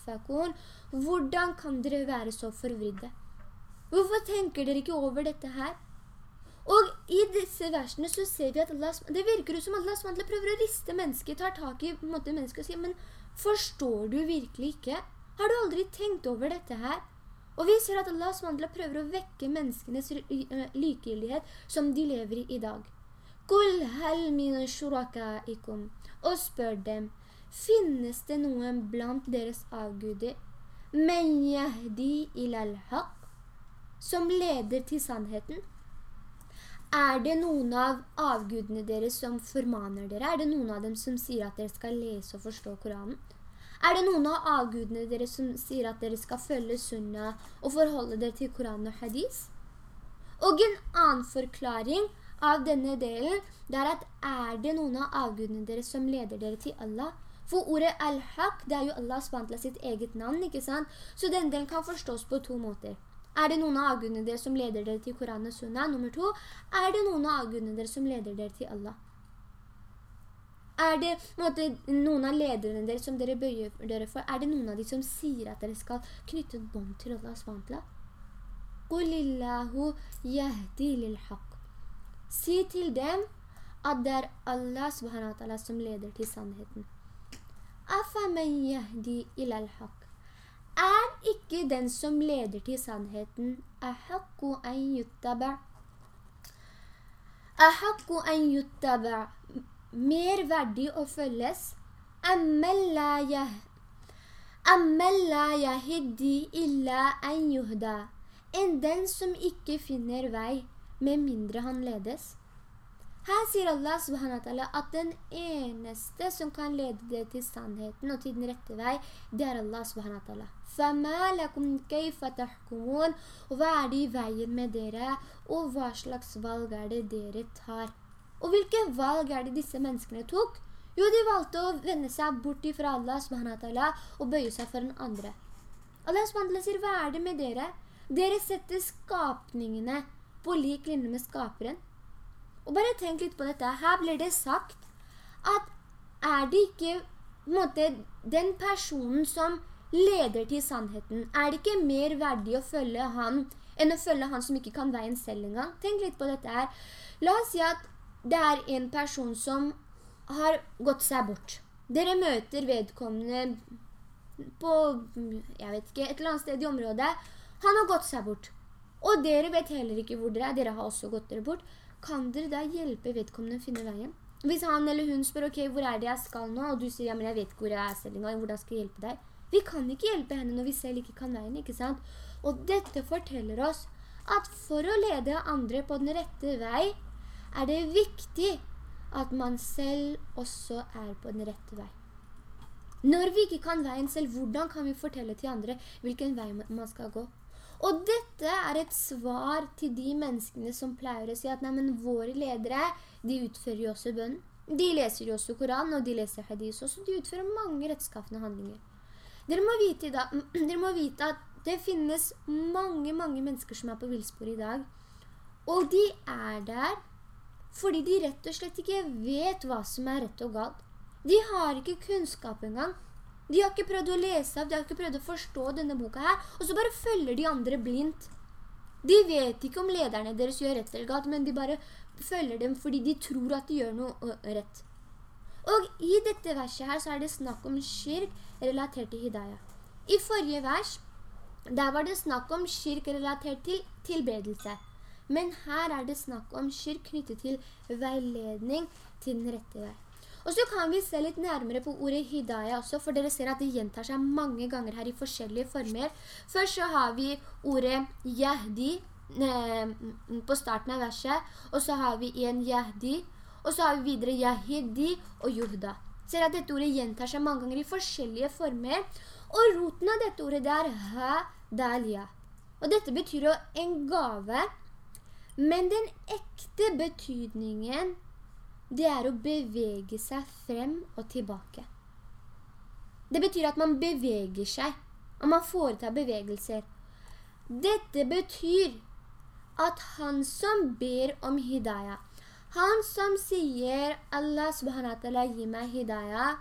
Speaker 1: Hvordan kan dere være så forvridde? Hvorfor tenker dere ikke over dette her? Og i disse versene så ser vi at Allah, det virker som Allah SWT prøver å riste mennesket, tar tak i måte, mennesket og sier, men forstår du virkelig ikke? Har du aldri tenkt over dette her? Og vi ser at Allah SWT prøver å vekke menneskenes likegyldighet som de lever i i dag. Kul hel min shurakaikum. Og spør dem, finnes det noen blant deres avguder, men yahdi ilal haq, som leder til sannheten? Er det noen av avgudene deres som formaner dere? Er det noen av dem som sier at dere skal lese og forstå Koranen? Er det noen av avgudene deres som sier at dere skal følge sunna og forholde dere til Koranen og hadis? Og en annen forklaring av denne delen, det er at er det noen av avgudene deres som leder dere til Allah? For ordet al-haq, det er jo Allah spantla sitt eget navn, ikke sant? Så den delen kan forstås på to måter. Er det noen av avgudene dere som leder dere til Koran og Sunna? Nummer to, er det noen av avgudene dere som leder dere til Allah? Er det måte, noen av lederne dere som dere bøyer dere for, er det noen av de som sier at dere skal knytte et bånd til Allah SWT? Qulillahu yahdi lil haq. Si til dem at det er Allah SWT som leder til sannheten. Afaman yahdi ilal haq. Er ikke den som leder til sannheten mer verdig å følges? Enn den som ikke finner vei med mindre han ledes. Her sier Allah subhanahu wa ta'ala, at den eneste som kan lede deg til sannheten og til den rette vei, det er Allah subhanahu Og hva er det i veien med dere, og hva slags valg er det dere tar? Og hvilke valg er det disse menneskene tok? Jo, de valgte å vende seg borti fra Allah subhanahu wa ta'ala, og bøye seg for den andre. Allah subhanahu wa ta'ala, sier, hva er det med dere? Dere setter skapningene på lik linje med skaperen. Og bare tenk litt på dette. Her blir det sagt at er det ikke måte, den personen som leder til sannheten, er det ikke mer verdig å følge han enn å følge han som ikke kan veien selv engang? Tenk litt på dette her. La oss si at det er en person som har gått seg bort. Dere møter vedkommende på, jeg vet ikke, et eller annet sted i området. Han har gått seg bort. Og dere vet heller ikke hvor dere er. Dere har også gått dere bort. Kan dere da hjelpe vedkommende å finne veien? Hvis han eller hun spør, ok, hvor er det jeg skal nå? Og du sier, ja, men jeg vet hvor jeg er selv engang, hvordan skal jeg hjelpe deg? Vi kan ikke hjelpe henne når vi selv ikke kan veien, ikke sant? Og dette forteller oss at for å lede andre på den rette vei, er det viktig at man selv også er på den rette vei. Når vi ikke kan veien selv, hvordan kan vi fortelle til andre hvilken vei man skal gå? Og dette er et svar til de menneskene som pleier å si at men våre ledere, de utfører jo også bønn. De leser jo også Koran, og de leser hadis også. De utfører mange rettskaffende handlinger. Dere må, vite, da, dere må vite at det finnes mange, mange mennesker som er på vilspor i dag. Og de er der fordi de rett og slett ikke vet hva som er rett og galt. De har ikke kunnskap engang. De har ikke prøvd å lese av, de har ikke prøvd å forstå denne boka her, og så bare følger de andre blindt. De vet ikke om lederne deres gjør rett eller galt, men de bare følger dem fordi de tror at de gjør noe rett. Og i dette verset her så er det snakk om kirk relatert til hidayah. I forrige vers, der var det snakk om kirk relatert til tilbedelse. Men her er det snakk om kirk knyttet til veiledning til den rette vei. Og så kan vi se litt nærmere på ordet hidayah også, for dere ser at det gjentar seg mange ganger her i forskjellige former. Først så har vi ordet yahdi eh, på starten av verset, og så har vi en yahdi, og så har vi videre yahidi og yuhda. Ser at dette ordet gjentar seg mange ganger i forskjellige former, og roten av dette ordet det er ha dalia. Og dette betyr jo en gave, men den ekte betydningen det er å bevege seg frem og tilbake. Det betyr at man beveger seg, og man foretar bevegelser. Dette betyr at han som ber om hidayah, han som sier Allah subhanahu wa ta'ala gi meg hidayah,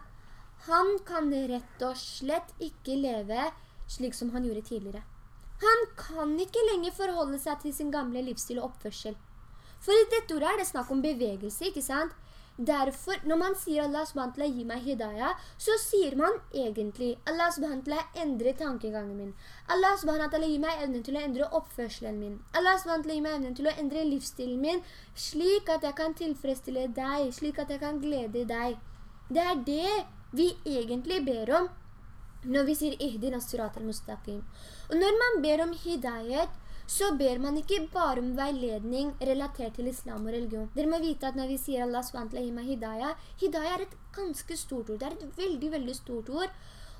Speaker 1: han kan rett og slett ikke leve slik som han gjorde tidligere. Han kan ikke lenger forholde seg til sin gamle livsstil og oppførsel. For i dette ordet er det snakk om bevegelse, ikke sant? Derfor, når man sier Allah SWT gi meg hidayah, så sier man egentlig Allah SWT endrer tankegangen min. Allah SWT gi meg evnen til å endre oppførselen min. Allah SWT gi meg evnen til å endre livsstilen min, slik at jeg kan tilfredsstille deg, slik at jeg kan glede deg. Det er det vi egentlig ber om når vi sier «Ihdina surat al-mustaqim». Og når man ber om hidayet, så ber man ikke bare om veiledning relatert til islam og religion. Dere må vite at når vi sier Allah SWT meg hidayah, hidayah er et ganske stort ord. Det er et veldig, veldig stort ord.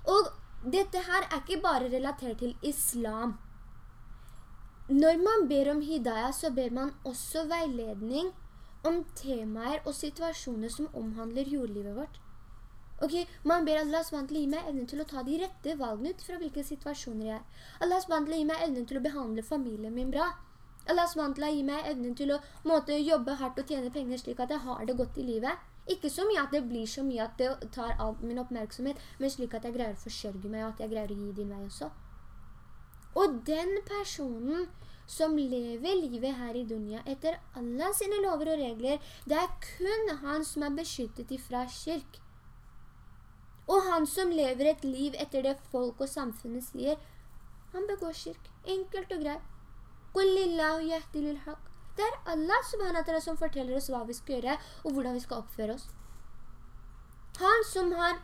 Speaker 1: Og dette her er ikke bare relatert til islam. Når man ber om hidayah, så ber man også veiledning om temaer og situasjoner som omhandler jordlivet vårt. Ok, man ber Allah SWT gi meg evnen til å ta de rette valgene ut fra hvilke situasjoner jeg er. Allah SWT gi meg evnen til å behandle familien min bra. Allah SWT gi meg evnen til å måte, jobbe hardt og tjene penger slik at jeg har det godt i livet. Ikke så mye at det blir så mye at det tar all min oppmerksomhet, men slik at jeg greier å forsørge meg og at jeg greier å gi din vei også. Og den personen som lever livet her i dunia etter Allah sine lover og regler, det er kun han som er beskyttet ifra kirk. Og han som lever et liv etter det folk og samfunnet sier, han begår kirk. Enkelt og greit. Det er Allah subhanahu som forteller oss hva vi skal gjøre, og hvordan vi skal oppføre oss. Han som har,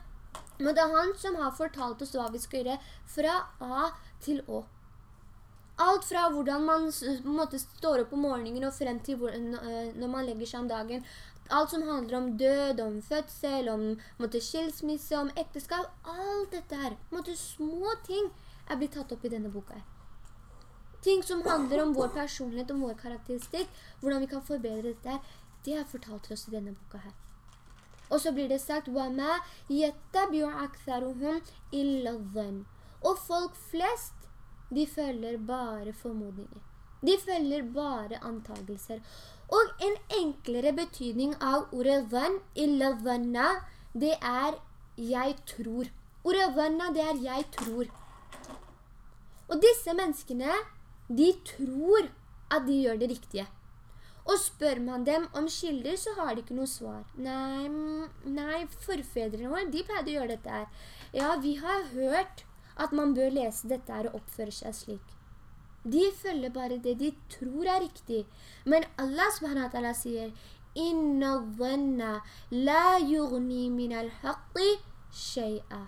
Speaker 1: det er han som har fortalt oss hva vi skal gjøre fra A til Å. Alt fra hvordan man måte, står opp om morgenen og frem til hvor, når man legger seg om dagen. Alt som handler om død, om fødsel, om måtte, skilsmisse, om ekteskap, alt dette her, måtte, små ting er blitt tatt opp i denne boka her. Ting som handler om vår personlighet, om vår karakteristikk, hvordan vi kan forbedre dette her, det er fortalt oss i denne boka her. Og så blir det sagt وَمَا يَتَّبِعُ أَكْثَرُهُمْ إِلَّا الظَّنْ Og folk flest, de følger bare formodninger. De følger bare antagelser. Og en enklere betydning av ordet dhann, illa dhanna, det er jeg tror. Ordet dhanna, det er jeg tror. Og disse menneskene, de tror at de gjør det riktige. Og spør man dem om kilder, så har de ikke noe svar. Nei, nei forfedrene våre, de pleide å gjøre dette her. Ja, vi har hørt at man bør lese dette her og oppføre seg slik. De følger bare det de tror er riktig. Men Allah subhanahu sier «Inna dhanna la yugni min al-haqqi shay'a».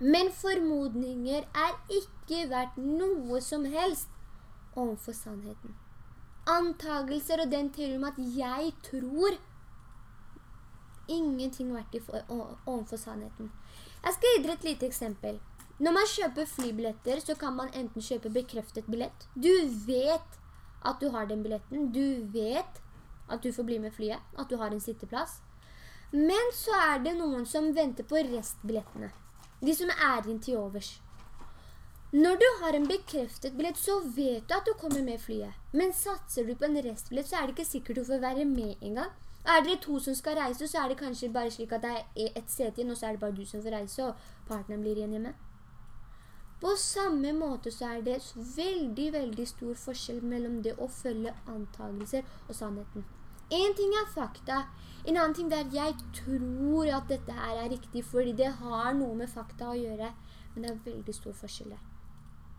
Speaker 1: Men formodninger er ikke verdt noe som helst overfor sannheten antagelser og den teorien om at jeg tror ingenting verdt overfor sannheten. Jeg skal gi dere et lite eksempel. Når man kjøper flybilletter, så kan man enten kjøpe bekreftet billett. Du vet at du har den billetten. Du vet at du får bli med flyet, at du har en sitteplass. Men så er det noen som venter på restbillettene. De som er inn til overs. Når du har en bekreftet billett, så vet du at du kommer med flyet. Men satser du på en restbillett, så er det ikke sikkert du får være med en gang. Er dere to som skal reise, så er det kanskje bare slik at det er et sete igjen, og så er det bare du som får reise, og partneren blir igjen hjemme. På samme måte så er det veldig, veldig stor forskjell mellom det å følge antagelser og sannheten. En ting er fakta, en annen ting er at jeg tror at dette her er riktig, fordi det har noe med fakta å gjøre, men det er veldig stor forskjell der.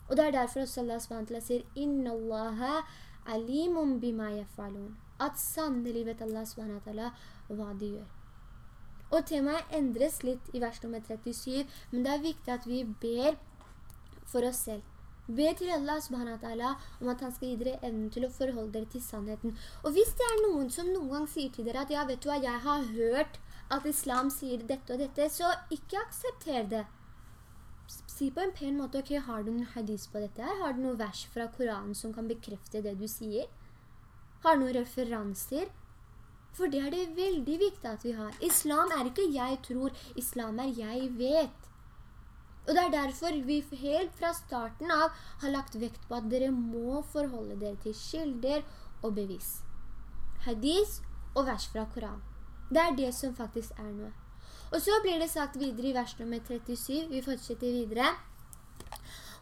Speaker 1: Og det er derfor også Allah SWT sier «Inna Allaha alimun bima yafalun». At sannelig vet Allah SWT hva de gjør. Og temaet endres litt i vers nummer 37, men det er viktig at vi ber for oss selv. Be til Allah om at han skal gi dere evnen til å forholde dere til sannheten. Og hvis det er noen som noen gang sier til dere at «Ja, vet du hva, jeg har hørt at islam sier dette og dette», så ikke aksepter det si på en pen måte, ok, har du noen hadis på dette her? Har du noen vers fra Koranen som kan bekrefte det du sier? Har du noen referanser? For det er det veldig viktig at vi har. Islam er ikke jeg tror, islam er jeg vet. Og det er derfor vi helt fra starten av har lagt vekt på at dere må forholde dere til kilder og bevis. Hadis og vers fra Koran. Det er det som faktisk er noe. Og så blir det sagt videre i vers nummer 37, vi fortsetter videre.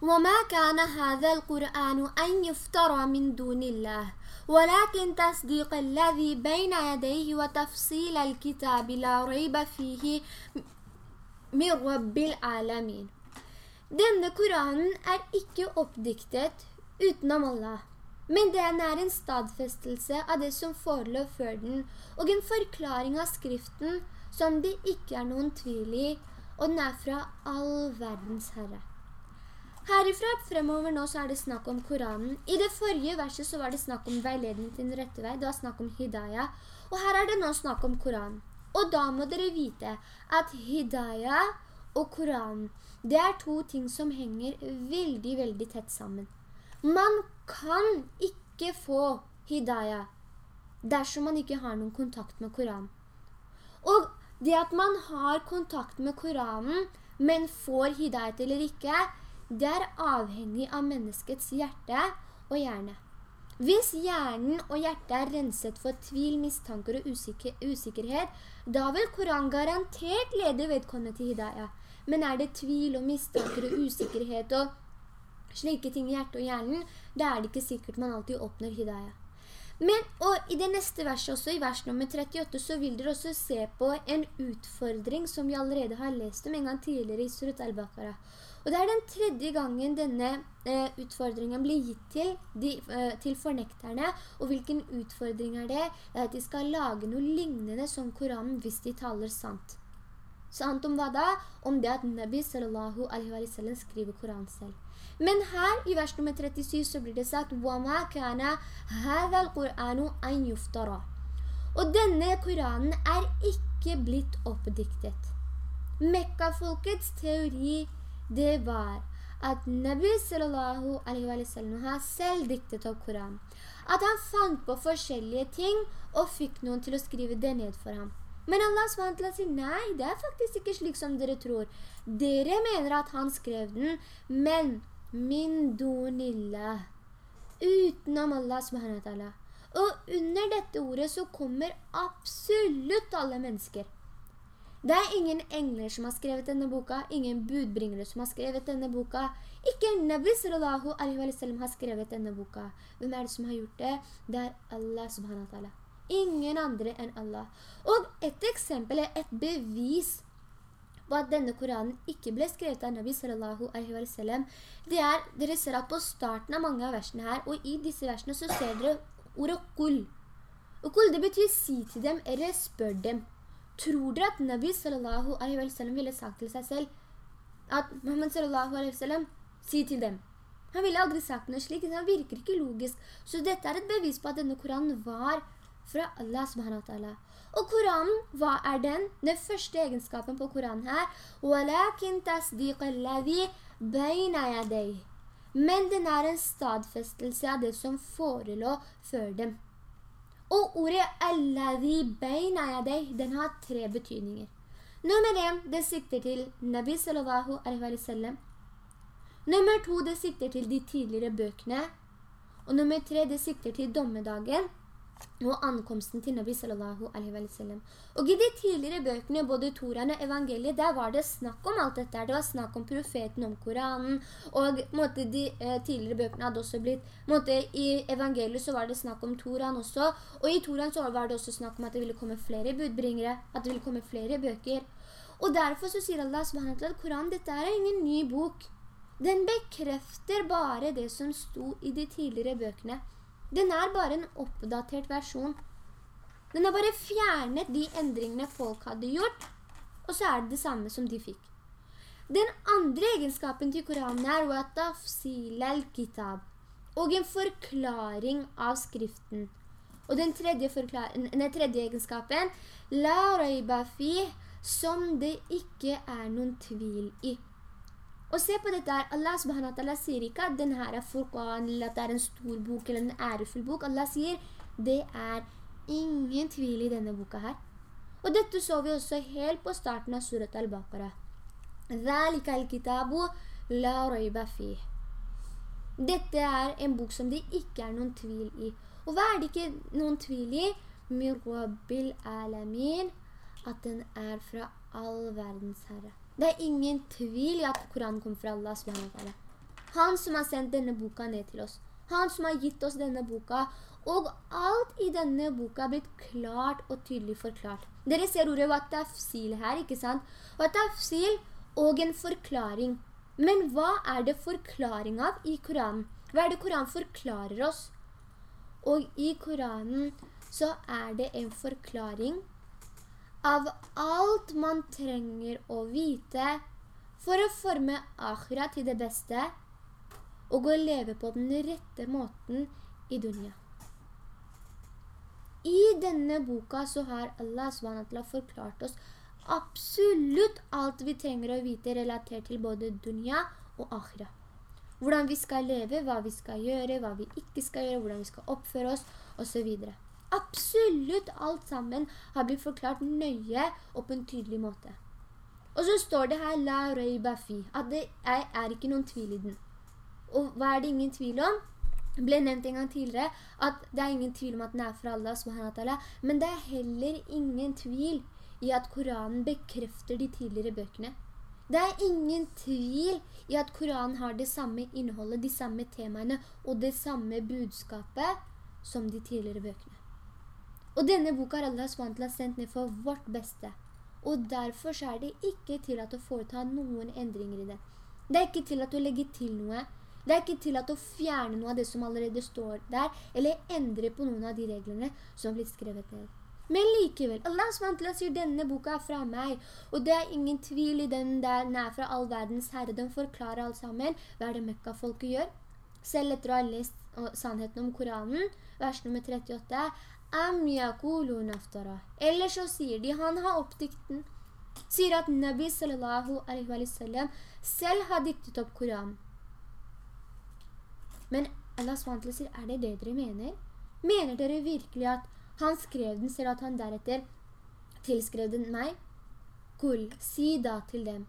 Speaker 1: وما كان هذا القرآن أن يفترى من دون الله ولكن تصديق الذي بين يديه وتفصيل الكتاب لا ريب فيه min Rabbil Alamin. Denne Koranen er ikke oppdiktet utenom Allah, men den er en stadfestelse av det som forelå før den, og en forklaring av skriften som det ikke er noen tvil i, og den er fra all verdens Herre. Herifra fremover nå så er det snakk om Koranen. I det forrige verset så var det snakk om veiledning til den rette vei, det var snakk om Hidayah, og her er det nå snakk om Koranen. Og da må dere vite at Hidayah og Koranen, det er to ting som henger veldig, veldig tett sammen. Man kan ikke få Hidayah dersom man ikke har noen kontakt med Koranen. Og det at man har kontakt med Koranen, men får hidayet eller ikke, det er avhengig av menneskets hjerte og hjerne. Hvis hjernen og hjertet er renset for tvil, mistanker og usikker, usikkerhet, da vil Koran garantert lede vedkommende til hidayah. Men er det tvil og mistanker og usikkerhet og slike ting i hjertet og hjernen, da er det ikke sikkert man alltid åpner hidayah. Men, og i det neste verset også, i vers nummer 38, så vil dere også se på en utfordring som vi allerede har lest om en gang tidligere i Surat al-Baqarah. Og det er den tredje gangen denne eh, utfordringen blir gitt til, de, eh, til fornekterne. Og hvilken utfordring er det? Det er at de skal lage noe lignende som Koranen hvis de taler sant. Sant om hva da? Om det at Nabi sallallahu alaihi wa sallam skriver Koran selv. Men her i vers nummer 37 så blir det sagt وَمَا كَانَ هَذَا الْقُرْآنُ أَنْ يُفْتَرَى Og denne Koranen er ikke blitt oppdiktet. Mekka-folkets teori det var at Nabi sallallahu alaihi wa sallam har selv diktet opp Koran. At han fant på forskjellige ting og fikk noen til å skrive det ned for ham. Men Allah SWT sier, nei, det er faktisk ikke slik som dere tror. Dere mener at han skrev den, men min donillah, utenom Allah SWT. Og under dette ordet så kommer absolutt alle mennesker. Det er ingen engler som har skrevet denne boka, ingen budbringere som har skrevet denne boka. Ikke Nabi sallallahu alaihi wa sallam har skrevet denne boka. Hvem er det som har gjort det? Det er Allah subhanahu wa ta'ala. Ingen andre enn Allah. Og et eksempel er et bevis på at denne Koranen ikke ble skrevet av Nabi sallallahu alaihi wa sallam. Det er, dere ser at på starten av mange av versene her, og i disse versene så ser dere ordet kul. Kul det betyr si til dem eller spør dem. Tror dere at Nabi sallallahu alaihi wa sallam ville sagt til seg selv at Muhammad sallallahu alaihi wa sallam sier til dem? Han ville aldri sagt noe slik, det virker ikke logisk. Så dette er et bevis på at denne Koranen var fra Allah subhanahu wa ta'ala. Og Koranen, hva er den? Den første egenskapen på Koranen her, «Walakin tasdiq alladhi beina yadei». Men den er en stadfestelse av det som forelå før dem. Og ordet «alladhi beina yadeh», den har tre betydninger. Nummer 1, det sikter til Nabi sallallahu alaihi wa sallam. Nummer 2, det sikter til de tidligere bøkene. Og nummer 3, det sikter til dommedagen og ankomsten til Nabi sallallahu alaihi wa sallam. Og i de tidligere bøkene, både Toran og evangeliet, der var det snakk om alt dette. Det var snakk om profeten, om Koranen, og måtte, de eh, tidligere bøkene hadde også blitt, måtte, i evangeliet så var det snakk om Toran også, og i Toran så var det også snakk om at det ville komme flere budbringere, at det ville komme flere bøker. Og derfor så sier Allah subhanahu at Koranen, dette er ingen ny bok. Den bekrefter bare det som sto i de tidligere bøkene. Den er bare en oppdatert versjon. Den har bare fjernet de endringene folk hadde gjort, og så er det det samme som de fikk. Den andre egenskapen til Koranen er «Watafsil al-kitab» og en forklaring av skriften. Og den tredje, den tredje egenskapen «La fi» som det ikke er noen tvil i. Og se på dette her, Allah subhanahu wa ta'ala sier ikke at denne er Furqan, eller at det er en stor bok, eller en ærefull bok. Allah sier, det er ingen tvil i denne boka her. Og dette så vi også helt på starten av surat al-Baqarah. ذَلِكَ الْكِتَابُ لَا رَيْبَ فِيهِ Dette er en bok som det ikke er noen tvil i. Og hva er det ikke noen tvil i? مِرْوَبِّ alamin At den er fra all verdens herre. Det er ingen tvil i at Koranen kommer fra Allah subhanahu Han som har sendt denne boka ned til oss. Han som har gitt oss denne boka. Og alt i denne boka har blitt klart og tydelig forklart. Dere ser ordet «watafsil» her, ikke sant? «Watafsil» og en forklaring. Men hva er det forklaring av i Koranen? Hva er det Koranen forklarer oss? Og i Koranen så er det en forklaring av alt man trenger å vite for å forme akhira til det beste og å leve på den rette måten i dunya. I denne boka så har Allah SWT forklart oss absolutt alt vi trenger å vite relatert til både dunya og akhira. Hvordan vi skal leve, hva vi skal gjøre, hva vi ikke skal gjøre, hvordan vi skal oppføre oss, og så videre. Absolutt alt sammen har blitt forklart nøye og på en tydelig måte. Og så står det her «La røyba fi», at det er, er, ikke noen tvil i den. Og hva er det ingen tvil om? Det ble nevnt en gang tidligere at det er ingen tvil om at den er fra Allah men det er heller ingen tvil i at Koranen bekrefter de tidligere bøkene. Det er ingen tvil i at Koranen har det samme innholdet, de samme temaene og det samme budskapet som de tidligere bøkene. Og denne boka har Allah SWT sendt ned for vårt beste. Og derfor er det ikke til at å foreta noen endringer i det. Det er ikke til at å legge til noe. Det er ikke til at å fjerne noe av det som allerede står der, eller endre på noen av de reglene som har blitt skrevet ned. Men likevel, Allah SWT sier denne boka er fra meg, og det er ingen tvil i den der den er fra all verdens herre. Den forklarer alt sammen. Hva det Mekka-folket gjør? Selv etter å ha lest sannheten om Koranen, vers nummer 38, Am yakulun aftara. Eller så sier de, han har oppdikt den. Sier at Nabi sallallahu alaihi wa sallam selv har diktet opp Koran. Men Allah SWT sier, er det det dere mener? Mener dere virkelig at han skrev den, selv at han deretter tilskrev den meg. Kul, si da til dem,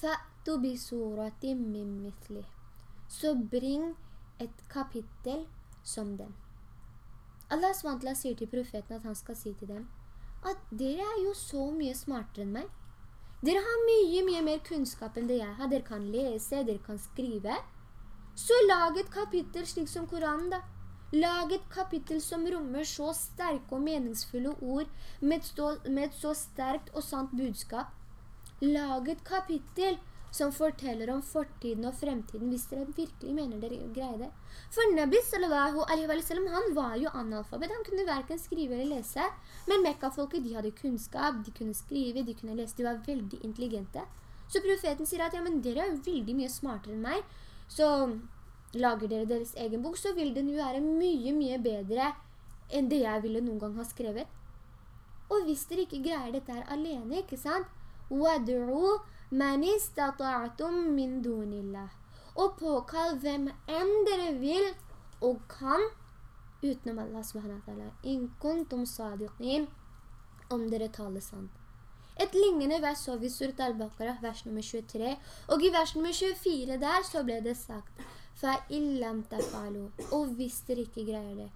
Speaker 1: fa'tu bi suratim min mithli. Så bring et kapittel som den. Allah SWT sier til profeten at han skal si til dem, at dere er jo så mye smartere enn meg. Dere har mye, mye mer kunnskap enn det jeg har. Dere kan lese, dere kan skrive. Så lag et kapittel slik som Koranen da. Lag et kapittel som rommer så sterke og meningsfulle ord med et, med et så sterkt og sant budskap. Lag et kapittel som forteller om fortiden og fremtiden, hvis dere virkelig mener dere greier det. For Nabi sallallahu alaihi wa sallam, han var jo analfabet, han kunne hverken skrive eller lese, men Mekka-folket, de hadde kunnskap, de kunne skrive, de kunne lese, de var veldig intelligente. Så profeten sier at, ja, men dere er jo veldig mye smartere enn meg, så lager dere deres egen bok, så vil den jo være mye, mye bedre enn det jeg ville noen gang ha skrevet. Og hvis dere ikke greier dette her alene, ikke sant? وَدْعُوا men istata'tum min dunillah. Og påkall hvem enn dere vil og kan utenom Allah subhanahu wa ta'ala. In kuntum sadiqin. Om dere taler sant. Et lignende vers så vi surat al-Baqarah, vers nummer 23. Og i vers nummer 24 der så ble det sagt فَإِلَّمْ تَفْعَلُوا Og hvis dere ikke greier det.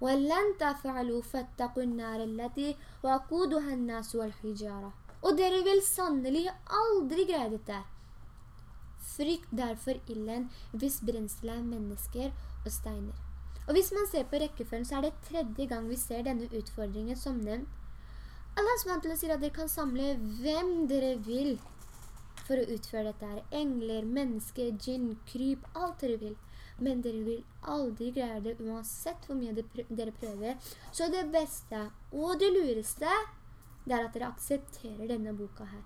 Speaker 1: وَلَنْ تَفْعَلُوا فَاتَّقُوا النَّارَ الَّتِي وَقُودُهَا النَّاسُ وَالْحِجَارَةِ og dere vil sannelig aldri greie dette. Frykt derfor illen hvis brenselet er mennesker og steiner. Og hvis man ser på rekkefølgen, så er det tredje gang vi ser denne utfordringen som nevnt. Allah SWT sier at dere kan samle hvem dere vil for å utføre dette her. Engler, mennesker, djinn, kryp, alt dere vil. Men dere vil aldri greie det uansett hvor mye dere prøver. Så det beste og det lureste det er at dere aksepterer denne boka her.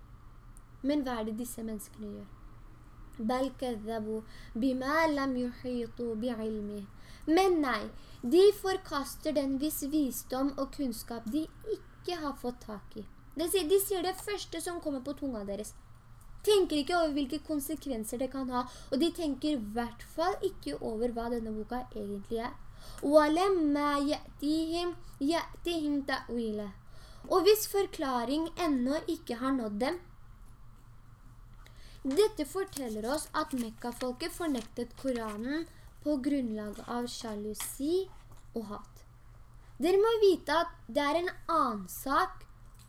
Speaker 1: Men hva er det disse menneskene gjør? Men nei, de forkaster den viss visdom og kunnskap de ikke har fått tak i. De sier det første som kommer på tunga deres. Tenker ikke over hvilke konsekvenser det kan ha, og de tenker i hvert fall ikke over hva denne boka egentlig er. وَلَمَّا يَأْتِهِمْ يَأْتِهِمْ تَأْوِيلَهِ og hvis forklaring ennå ikke har nådd dem. Dette forteller oss at Mekka-folket fornektet Koranen på grunnlag av sjalusi og hat. Dere må vite at det er en annen sak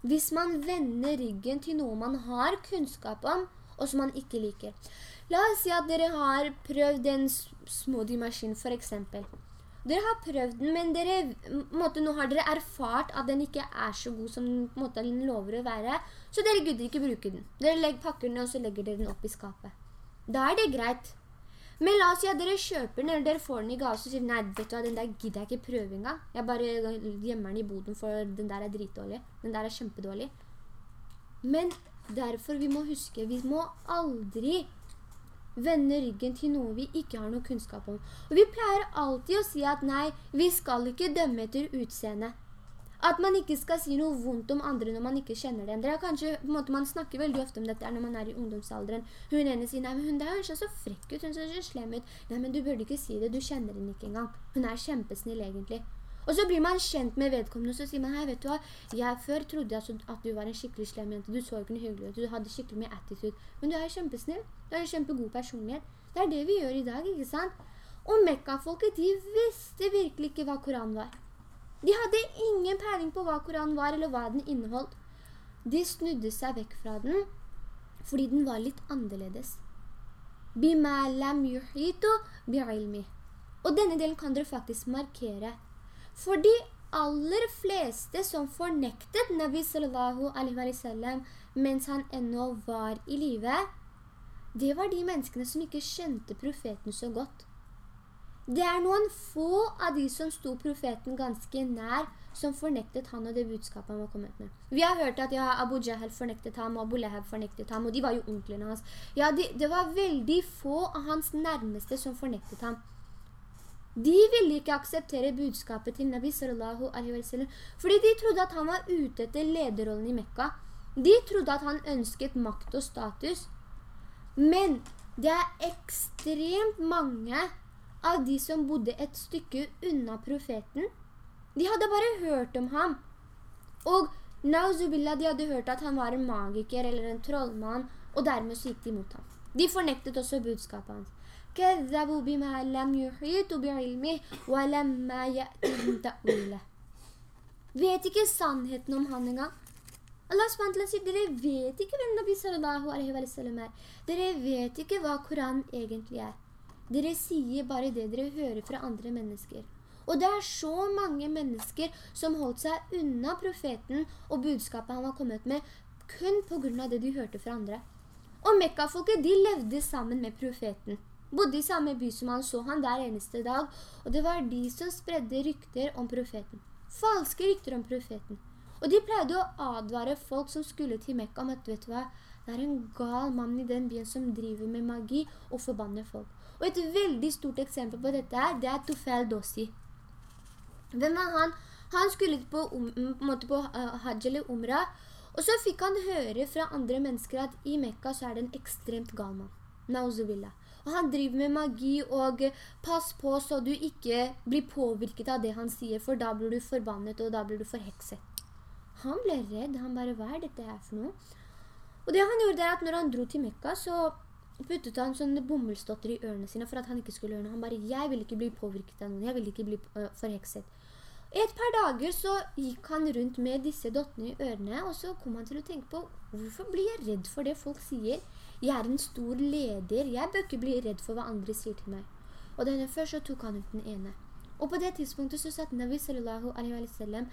Speaker 1: hvis man vender ryggen til noe man har kunnskap om, og som man ikke liker. La oss si at dere har prøvd en smoothie-maskin for eksempel. Dere har prøvd den, men dere, måte, nå har dere erfart at den ikke er så god som måte, den lover å være, så dere gudder ikke bruke den. Dere legger, pakker den, og så legger dere den opp i skapet. Da er det greit. Men la oss si at dere kjøper den, eller dere får den i gave, så sier nei, vet du hva, den der gidder jeg ikke prøve engang. Jeg bare gjemmer den i boden, for den der er dritdårlig. Den der er kjempedårlig. Men derfor vi må huske, vi må aldri vende ryggen til noe vi ikke har noe kunnskap om. Og vi pleier alltid å si at nei, vi skal ikke dømme etter utseende. At man ikke skal si noe vondt om andre når man ikke kjenner dem. Det er kanskje, på en måte, man snakker veldig ofte om dette når man er i ungdomsalderen. Hun ene sier, nei, men hun der ser så frekk ut, hun ser så slem ut. Nei, men du burde ikke si det, du kjenner henne ikke engang. Hun er kjempesnill egentlig. Og så blir man kjent med vedkommende, og så sier man, hei, vet du hva, jeg før trodde jeg at du var en skikkelig slem jente, du så ikke noe hyggelig ut, du hadde skikkelig mye attitude, men du er jo kjempesnill, du har en kjempegod personlighet. Det er det vi gjør i dag, ikke sant? Og Mekka-folket, de visste virkelig ikke hva Koran var. De hadde ingen peiling på hva Koran var, eller hva den inneholdt. De snudde seg vekk fra den, fordi den var litt annerledes. Og denne delen kan dere faktisk markere for de aller fleste som fornektet Nabi sallallahu alaihi wa sallam mens han ennå var i livet, det var de menneskene som ikke kjente profeten så godt. Det er noen få av de som sto profeten ganske nær, som fornektet han og det budskapet han var kommet med. Vi har hørt at ja, Abu Jahal fornektet ham, og Abu Lahab fornektet ham, og de var jo onklene hans. Ja, de, det var veldig få av hans nærmeste som fornektet ham. De ville ikke akseptere budskapet til Nabi sallallahu alaihi wa sallam, fordi de trodde at han var ute etter lederrollen i Mekka. De trodde at han ønsket makt og status. Men det er ekstremt mange av de som bodde et stykke unna profeten. De hadde bare hørt om ham. Og Nauzubillah, de hadde hørt at han var en magiker eller en trollmann, og dermed så gikk de mot ham. De fornektet også budskapet hans. كذبوا بما لم يحيطوا بعلمه ولما يأتهم تأويله Vet ikke sannheten om han engang. Allah SWT sier, dere vet ikke hvem Nabi sallallahu alaihi wa sallam er. Dere vet ikke hva Koran egentlig er. Dere sier bare det dere hører fra andre mennesker. Og det er så mange mennesker som holdt seg unna profeten og budskapet han var kommet med, kun på grunn av det de hørte fra andre. Og Mekka-folket, de levde sammen med profeten. Bodde i samme by som han så han der eneste dag, og det var de som spredde rykter om profeten. Falske rykter om profeten. Og de pleide å advare folk som skulle til Mekka om at, vet du hva, det er en gal mann i den byen som driver med magi og forbanner folk. Og et veldig stort eksempel på dette her, det er Tufel Dossi. Hvem var han? Han skulle på, um, på, på uh, Hajj eller Umrah, og så fikk han høre fra andre mennesker at i Mekka så er det en ekstremt gal mann. Nauzubillah. Og han driver med magi og pass på så du ikke blir påvirket av det han sier, for da blir du forbannet og da blir du forhekset. Han ble redd, han bare, hva er dette her for noe? Og det han gjorde er at når han dro til Mekka, så puttet han sånne bomullstotter i ørene sine for at han ikke skulle gjøre noe. Han bare, jeg vil ikke bli påvirket av noen, jeg vil ikke bli uh, Et par dager så gikk han rundt med disse dottene i ørene, og så kom han til å tenke på, hvorfor blir jeg redd for det folk sier? Jeg er en stor leder. Jeg bør ikke bli redd for hva andre sier til meg. Og denne først så tok han ut den ene. Og på det tidspunktet så satt Nabi sallallahu alaihi wa sallam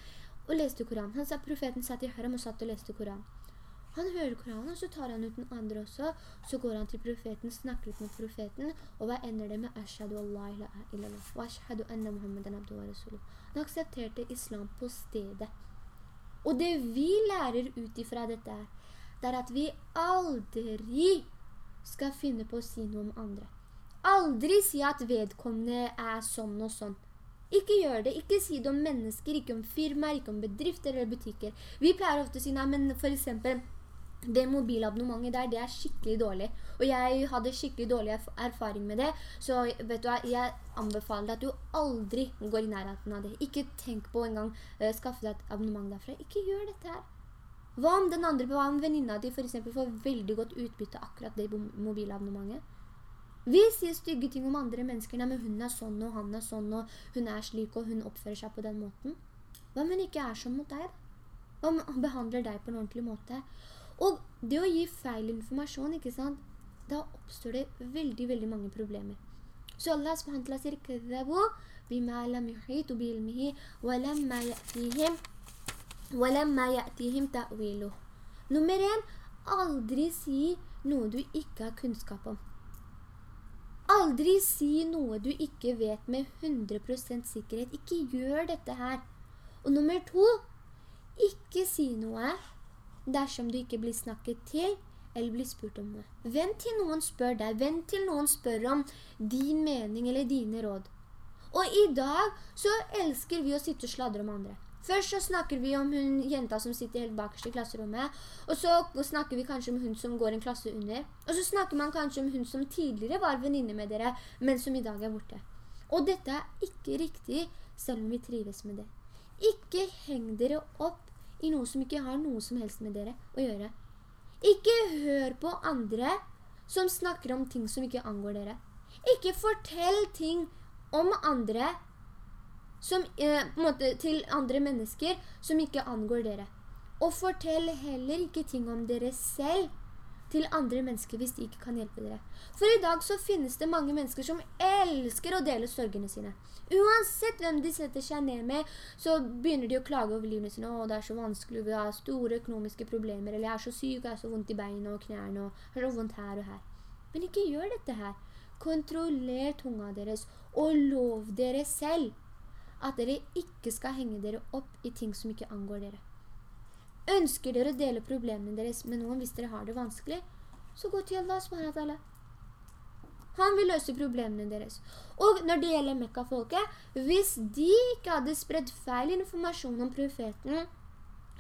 Speaker 1: og leste Koran. Han sa, profeten satt i haram og satt og leste Koran. Han hører Koranen, og så tar han ut den andre også. Så går han til profeten, snakker ut med profeten, og hva ender det med? Ashadu Allah ila illallah, wa ashadu anna muhammadan abdu wa. Han aksepterte islam på stedet. Og det vi lærer ut ifra dette er, det er at vi aldri skal finne på å si noe om andre. Aldri si at vedkommende er sånn og sånn. Ikke gjør det. Ikke si det om mennesker, ikke om firmaer, ikke om bedrifter eller butikker. Vi pleier ofte å si, nei, men for eksempel, det mobilabonnementet der, det er skikkelig dårlig. Og jeg hadde skikkelig dårlig erfaring med det, så vet du hva, jeg anbefaler deg at du aldri går i nærheten av det. Ikke tenk på en gang uh, skaffe deg et abonnement derfra. Ikke gjør dette her. Hva om den andre, hva om venninna di for eksempel får veldig godt utbytte akkurat det mobilabonnementet? Vi sier stygge ting om andre mennesker, nei, men hun er sånn, og han er sånn, og hun er slik, og hun oppfører seg på den måten. Hva om hun ikke er sånn mot deg? Hva om hun behandler deg på en ordentlig måte? Og det å gi feil informasjon, ikke sant? Da oppstår det veldig, veldig mange problemer. Så Allah subhanahu sier «Kødhabu bima lam yuhitu bilmihi wa lamma ya'tihim Nummer 1. aldri si noe du ikke har kunnskap om. Aldri si noe du ikke vet med 100% sikkerhet. Ikke gjør dette her. Og nummer to, ikke si noe dersom du ikke blir snakket til eller blir spurt om noe. Vent til noen spør deg, vent til noen spør om din mening eller dine råd. Og i dag så elsker vi å sitte og sladre om andre. Først så snakker vi om hun jenta som sitter helt bakerst i klasserommet, og så snakker vi kanskje om hun som går en klasse under, og så snakker man kanskje om hun som tidligere var venninne med dere, men som i dag er borte. Og dette er ikke riktig, selv om vi trives med det. Ikke heng dere opp i noe som ikke har noe som helst med dere å gjøre. Ikke hør på andre som snakker om ting som ikke angår dere. Ikke fortell ting om andre som, eh, måte, til andre mennesker som ikke angår dere. Og fortell heller ikke ting om dere selv til andre mennesker hvis de ikke kan hjelpe dere. For i dag så finnes det mange mennesker som elsker å dele sorgene sine. Uansett hvem de setter seg ned med, så begynner de å klage over livene sine. Å, det er så vanskelig, vi har store økonomiske problemer, eller jeg er så syk, jeg har så vondt i beina og knærne, og jeg har så vondt her og her. Men ikke gjør dette her. Kontroller tunga deres, og lov dere selv at dere ikke skal henge dere opp i ting som ikke angår dere. Ønsker dere å dele problemene deres med noen hvis dere har det vanskelig, så gå til Allah SWT. Han vil løse problemene deres. Og når det gjelder Mekka-folket, hvis de ikke hadde spredt feil informasjon om profeten,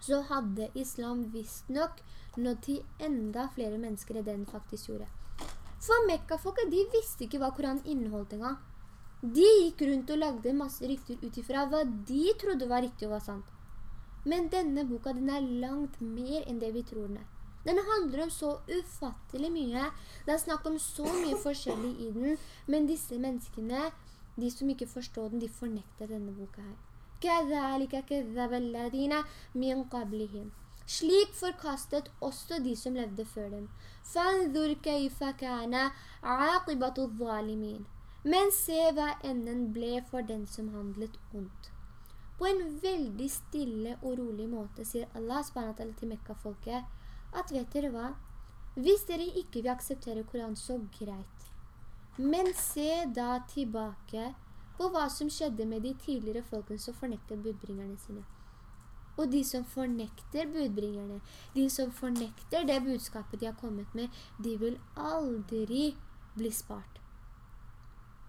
Speaker 1: så hadde islam visst nok nådd til enda flere mennesker enn den faktisk gjorde. For Mekka-folket, de visste ikke hva Koran inneholdt engang. De gikk rundt og lagde masse rykter utifra hva de trodde var riktig og var sant. Men denne boka den er langt mer enn det vi tror den er. Den handler om så ufattelig mye. Det er snakk om så mye forskjellig i den, men disse menneskene, de som ikke forstår den, de fornekter denne boka her. Slik forkastet også de som levde før dem. Men se hva enden ble for den som handlet ondt. På en veldig stille og rolig måte sier Allah til Mekka-folket at vet dere hva? Hvis dere ikke vil akseptere Koran, så greit. Men se da tilbake på hva som skjedde med de tidligere folkene som fornektet budbringerne sine. Og de som fornekter budbringerne, de som fornekter det budskapet de har kommet med, de vil aldri bli spart.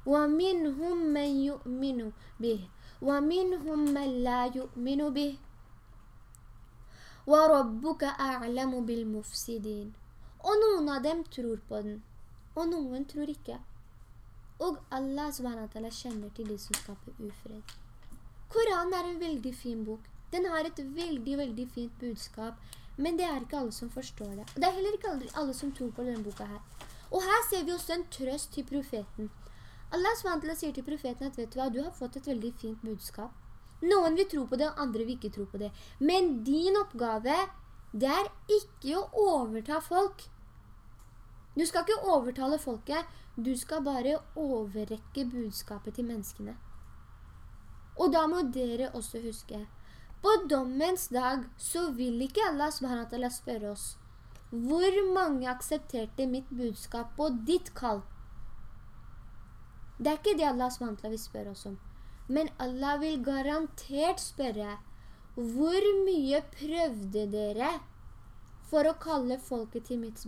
Speaker 1: وَمِنْهُمْ مَنْ يُؤْمِنُ بِهِ وَمِنْهُمْ مَنْ لَا يُؤْمِنُ بِهِ وَرَبُّكَ أَعْلَمُ بِالْمُفْسِدِينَ Og noen av dem tror på den, og noen tror ikke. Og Allah SWT kjenner til de som skaper ufred. Koranen er en veldig fin bok. Den har et veldig, veldig fint budskap, men det er ikke alle som forstår det. Og det er heller ikke alle som tror på denne boka her. Og her ser vi også en trøst til profeten. Allah SWT sier til profeten at vet du hva, du har fått et veldig fint budskap. Noen vil tro på det, og andre vil ikke tro på det. Men din oppgave, det er ikke å overta folk. Du skal ikke overtale folket, du skal bare overrekke budskapet til menneskene. Og da må dere også huske, på dommens dag så vil ikke Allah SWT spørre oss, hvor mange aksepterte mitt budskap på ditt kall? Det er ikke det Allah SWT vil spørre oss om. Men Allah vil garantert spørre, hvor mye prøvde dere for å kalle folket til mitt,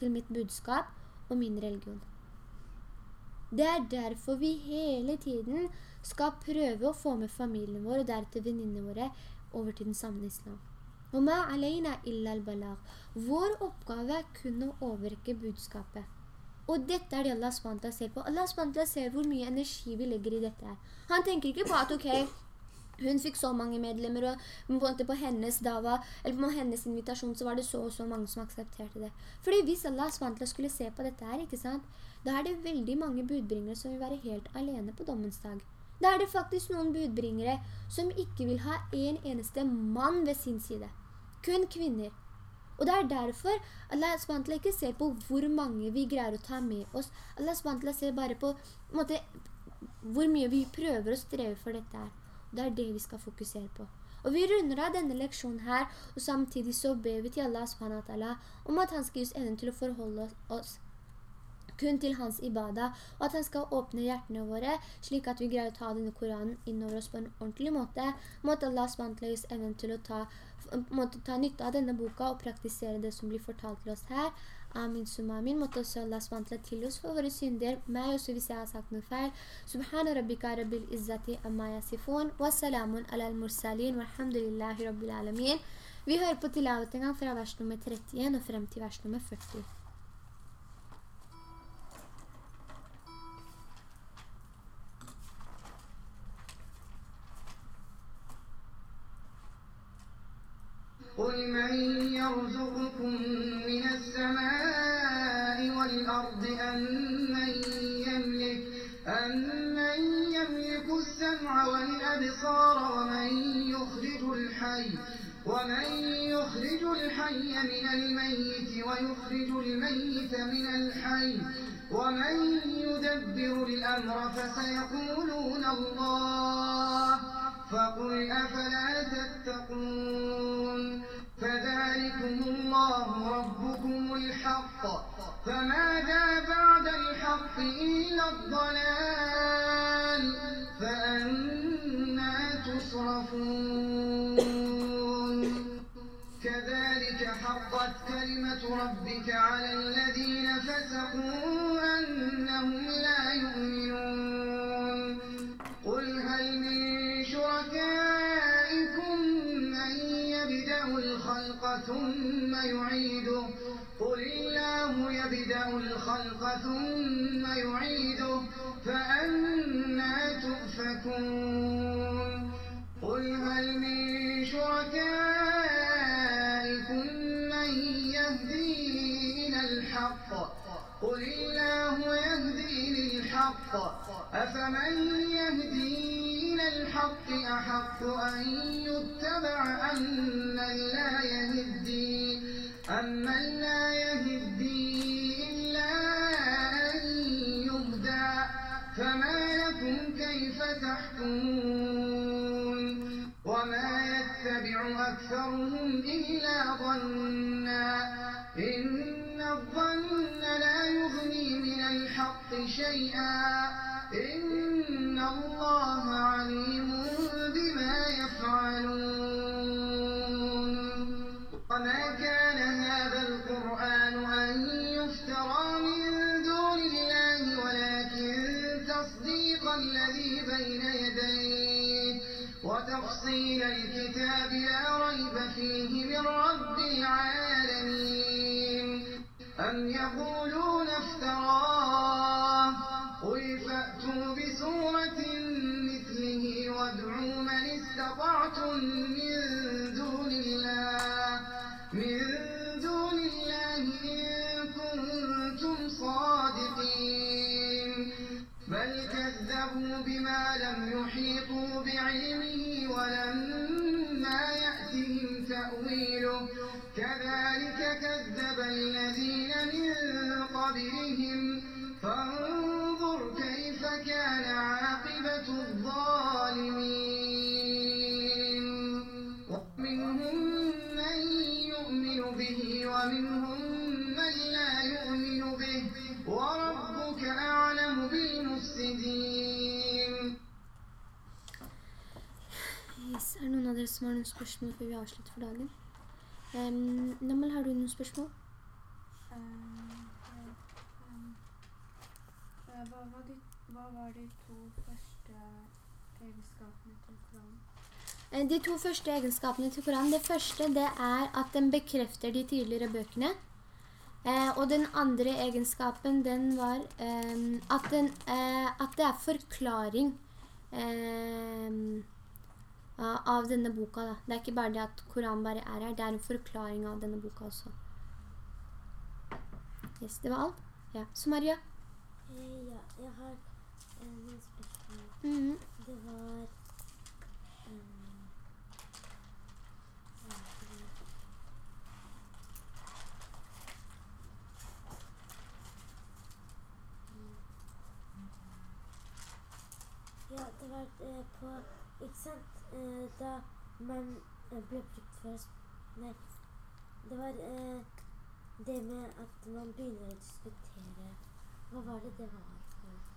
Speaker 1: til mitt budskap og min religion? Det er derfor vi hele tiden skal prøve å få med familien vår og deretter venninne våre over til den samme islam. Vår oppgave er kun å overrekke budskapet. Og dette er det Allah SWT ser på. Allah SWT ser hvor mye energi vi legger i dette Han tenker ikke på at, ok, hun fikk så mange medlemmer, og på, hennes dava, eller på hennes invitasjon, så var det så og så mange som aksepterte det. Fordi hvis Allah SWT skulle se på dette her, ikke sant? Da er det veldig mange budbringere som vil være helt alene på dommens dag. Da er det faktisk noen budbringere som ikke vil ha en eneste mann ved sin side. Kun kvinner. Og det er derfor Allah SWT ikke ser på hvor mange vi greier å ta med oss. Allah SWT ser bare på måte, hvor mye vi prøver å streve for dette her. Det er det vi skal fokusere på. Og vi runder av denne leksjonen her, og samtidig så ber vi til Allah SWT om at han skal gi oss evnen til å forholde oss kun til hans ibada, og at han skal åpne hjertene våre, slik at vi greier å ta denne Koranen innover oss på en ordentlig måte. Måtte Allah SWT evnen til å ta, måtte ta nytte av denne boka og praktisere det som blir fortalt til oss her. Amin summa amin. Måtte også Allah SWT til oss for våre synder. Meg også hvis jeg har sagt noe feil. Subhana rabbika rabbil izzati amma yasifun. Wassalamun ala al-mursalin. Walhamdulillahi rabbil alamin. Vi hører på tilavet en gang fra vers nummer 31 og frem til vers nummer 40. قل من يرزقكم من السماء والأرض أم من يملك, أم من يملك السمع والأبصار ومن يخرج الحي ومن يخرج الحي من الميت ويخرج الميت من الحي ومن يدبر الأمر فسيقولون الله فقل أفلا تتقون الحق. فماذا بعد الحق إلا الضلال؟ فأنا تصرفون. كذلك حقت كلمة ربك على ثم يعيده فأنا تؤفكون. قل هل من شركائكم من يهدي إلى الحق؟ قل الله يهدي
Speaker 2: للحق. أفمن يهدي إلى الحق أحق أن يتبع أمن لا يهدي أكثرهم إلا ظنا إن الظن لا يغني من الحق شيئا إن الله عليم لا ريب فيه من رب العالمين. أم يقولون افتراه؟ قل فأتوا بسورة مثله وادعوا من استطعتم من دون الله. من دون الله إن كنتم صادقين. بل كذبوا بما لم يحيطوا بعلمه ولما كذلك كذب الذين من قبلهم فانظر كيف كان عاقبة الظالمين ومنهم من يؤمن به ومنهم من لا يؤمن به وربك أعلم بالمفسدين
Speaker 1: Yes. Er det noen av dere som har noen spørsmål før vi avslutter for dagen? Um, Namal, har du noen spørsmål?
Speaker 3: Eh, Hva var, de, hva var de to første egenskapene til Koranen?
Speaker 1: Eh, De to første egenskapene til Koranen, det første det er at den bekrefter de tidligere bøkene. Eh, og den andre egenskapen den var eh, at, den, eh, at det er forklaring av denne boka. Da. Det er ikke bare det at Koranen bare er her, det er en forklaring av denne boka også. Yes, det var alt. Ja. Så Maria?
Speaker 4: Eh, ja, jeg har en noen spørsmål.
Speaker 1: Mhm.
Speaker 4: Det var um? Mm. Ja, det var uh, på Ikke sant? Eh, da man eh, ble brukt for Nei. Det var eh, det med at man begynner å diskutere Hva var det det var?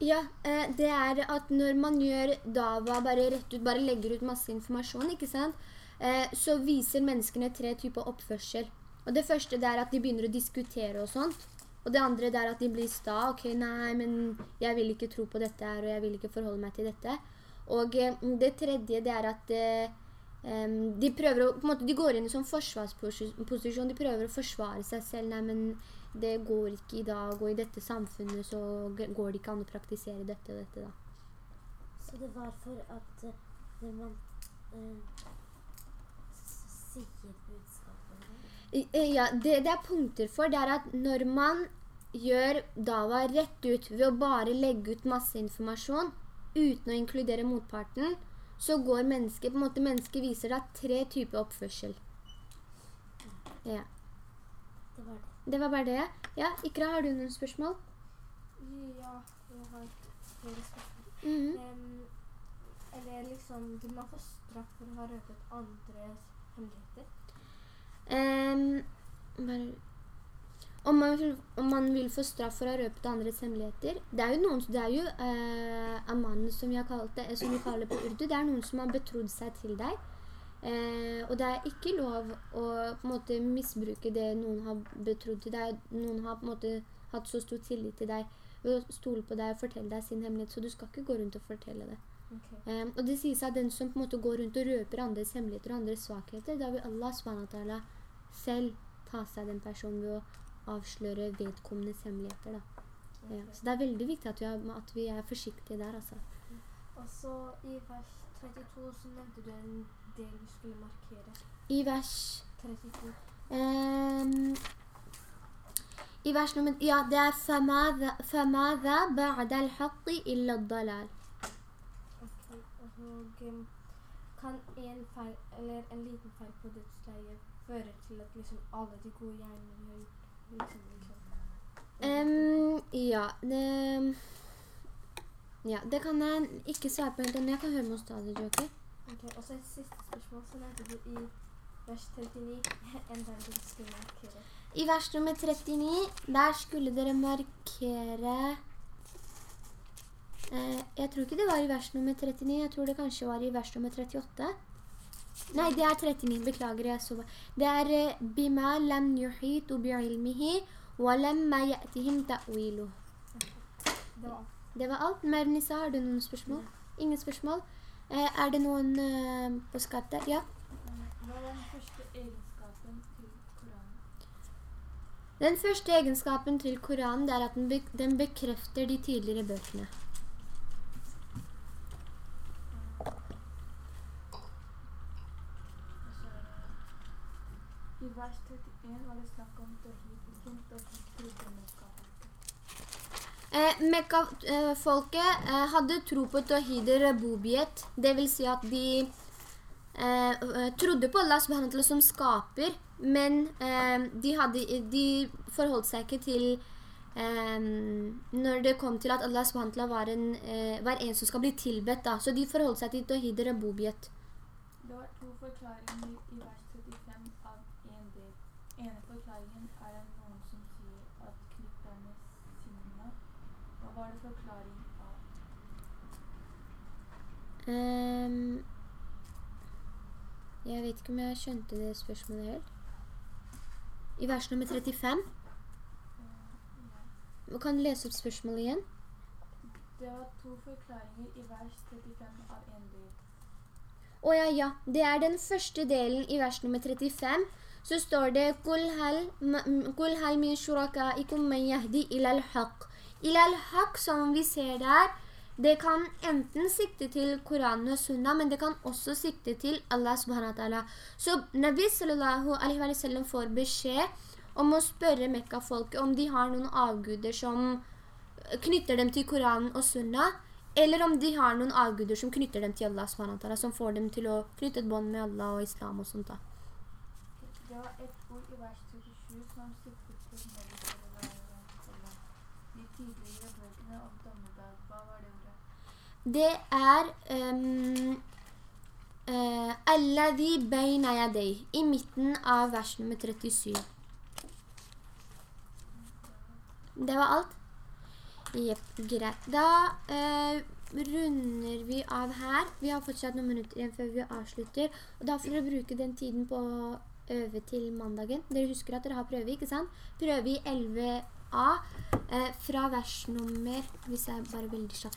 Speaker 1: Ja, eh, det er at når man gjør dava bare rett ut, bare legger ut masse informasjon, ikke sant? Eh, så viser menneskene tre typer oppførsel. Og det første det er at de begynner å diskutere og sånt. Og det andre det er at de blir sta. Ok, nei, men jeg vil ikke tro på dette her, og jeg vil ikke forholde meg til dette. Og eh, det tredje det er at eh, de prøver å, på en måte, de går inn i sånn forsvarsposisjon, de prøver å forsvare seg selv. Nei, men det går ikke i dag, og i dette samfunnet så går det ikke an å praktisere dette og dette da.
Speaker 4: Så det var for at når man eh, s- sier budskapet
Speaker 1: Ja, det, det er punkter for, det er at når man gjør dava rett ut ved å bare legge ut masse informasjon uten å inkludere motparten, så går mennesket, på en måte mennesket viser deg tre typer oppførsel. Ja,
Speaker 4: Det var det.
Speaker 1: det var bare det. Ja, Ikra, har du noen spørsmål?
Speaker 3: Ja, jeg har flere spørsmål.
Speaker 1: Mm
Speaker 3: -hmm. um, eller liksom, vil man få straff for å ha røpet andres hemmeligheter?
Speaker 1: Um, bare, om, man om man vil få straff for å ha røpet andres hemmeligheter Det er jo noen Det er jo eh, amanen som vi har kalt det, eh, som vi kaller det på urdu. Det er noen som har betrodd seg til deg. Eh, og det er ikke lov å på en måte misbruke det noen har betrodd til deg. Noen har på en måte hatt så stor tillit til deg ved å stole på deg og fortelle deg sin hemmelighet, så du skal ikke gå rundt og fortelle det.
Speaker 3: Okay.
Speaker 1: Eh, og det sies at den som på en måte går rundt og røper andres hemmeligheter og andres svakheter, da vil Allah SWT selv ta seg den personen ved å avsløre vedkommendes hemmeligheter. Da. Ja. Så det er veldig viktig at vi er, at vi er forsiktige der. Altså.
Speaker 3: Og så i vers 32 så nevnte du en del vi skulle markere.
Speaker 1: I vers
Speaker 3: 32.
Speaker 1: um, I vers nummer, ja, det er فَمَاذَا فَمَاذَا بَعْدَ الْحَقِّ إِلَّا الضَّلَالِ.
Speaker 3: Ok, og så um, kan en feil, eller en liten feil på dødsleiet føre til at liksom alle de gode gjernene
Speaker 1: Em, ja, det, ja, det kan jeg ikke svare på helt, men jeg kan høre noe stadig, Joker.
Speaker 3: Ok, og så et siste spørsmål, så nevnte du i vers 39 en dag du skulle markere.
Speaker 1: I vers nummer 39, der skulle dere markere eh, Jeg tror ikke det var i vers nummer 39, jeg tror det kanskje var i vers nummer 38. Nei, det er 39, beklager jeg så Det er eh, «Bima lam yuhitu bi'ilmihi wa lamma ya'tihim ta'wilu».
Speaker 3: Det var alt.
Speaker 1: Mernissa, har du noen spørsmål? Ingen spørsmål? Eh, er det noen eh, på skap der? Ja?
Speaker 5: Hva er den første egenskapen til Koranen?
Speaker 1: Den første egenskapen til Koranen er at den, be den bekrefter de tidligere bøkene.
Speaker 5: Og så I vers 31 var det snakk om. Hvilken tawhid trodde Mekka-folket?
Speaker 1: Eh, Mekka-folket eh, hadde tro på Tawhid bobiet, det vil si at de eh, eh, trodde på Allah subhanahu som skaper, men eh, de, hadde, de forholdt seg ikke til når det kom til at Allah subhanahu var, en, var en som skal bli tilbedt. Da. Så de forholdt seg til Tawhid Rabubiet.
Speaker 5: Det var to forklaringer i vers 35 av en del. ene forklaringen er det noen som sier at klipperne sinna. Hva var det forklaring av?
Speaker 1: Ehm, jeg vet ikke om jeg skjønte det spørsmålet helt. I vers nummer 35.
Speaker 5: Eh.
Speaker 1: Kan du lese opp spørsmålet igjen?
Speaker 5: Det var to forklaringer i vers 35 av en del.
Speaker 1: Å ja, ja. Det er den første delen i vers nummer 35. Så står det «Kul hal, ma- m- kul hal min shurakaikum man yahdi ilal haq». Ilal haq, som vi ser der, det kan enten sikte til Koranen og Sunna, men det kan også sikte til Allah subhanahu wa ta'ala. Så Nabi sallallahu alaihi wa sallam får beskjed om å spørre Mekka-folket om de har noen avguder som knytter dem til Koranen og Sunna, eller om de har noen avguder som knytter dem til Allah subhanahu wa ta'ala, som får dem til å knytte et bånd med Allah og islam og sånt da.
Speaker 5: Det var et ord i vers 37 som siktet til Nabi sallallahu alaihi wa sallam. De tidligere bøkene om dommedag, hva var det ordet?
Speaker 1: Det er um, uh, Alladhi bayna yadei, i midten av vers nummer 37. Det var alt? Jepp, greit. Da uh, runder vi av her. Vi har fortsatt noen minutter igjen før vi avslutter. Og da får dere bruke den tiden på å øve til mandagen. Dere husker at dere har prøve, ikke sant? Prøve i 11a eh, fra vers nummer, hvis jeg bare veldig kjapt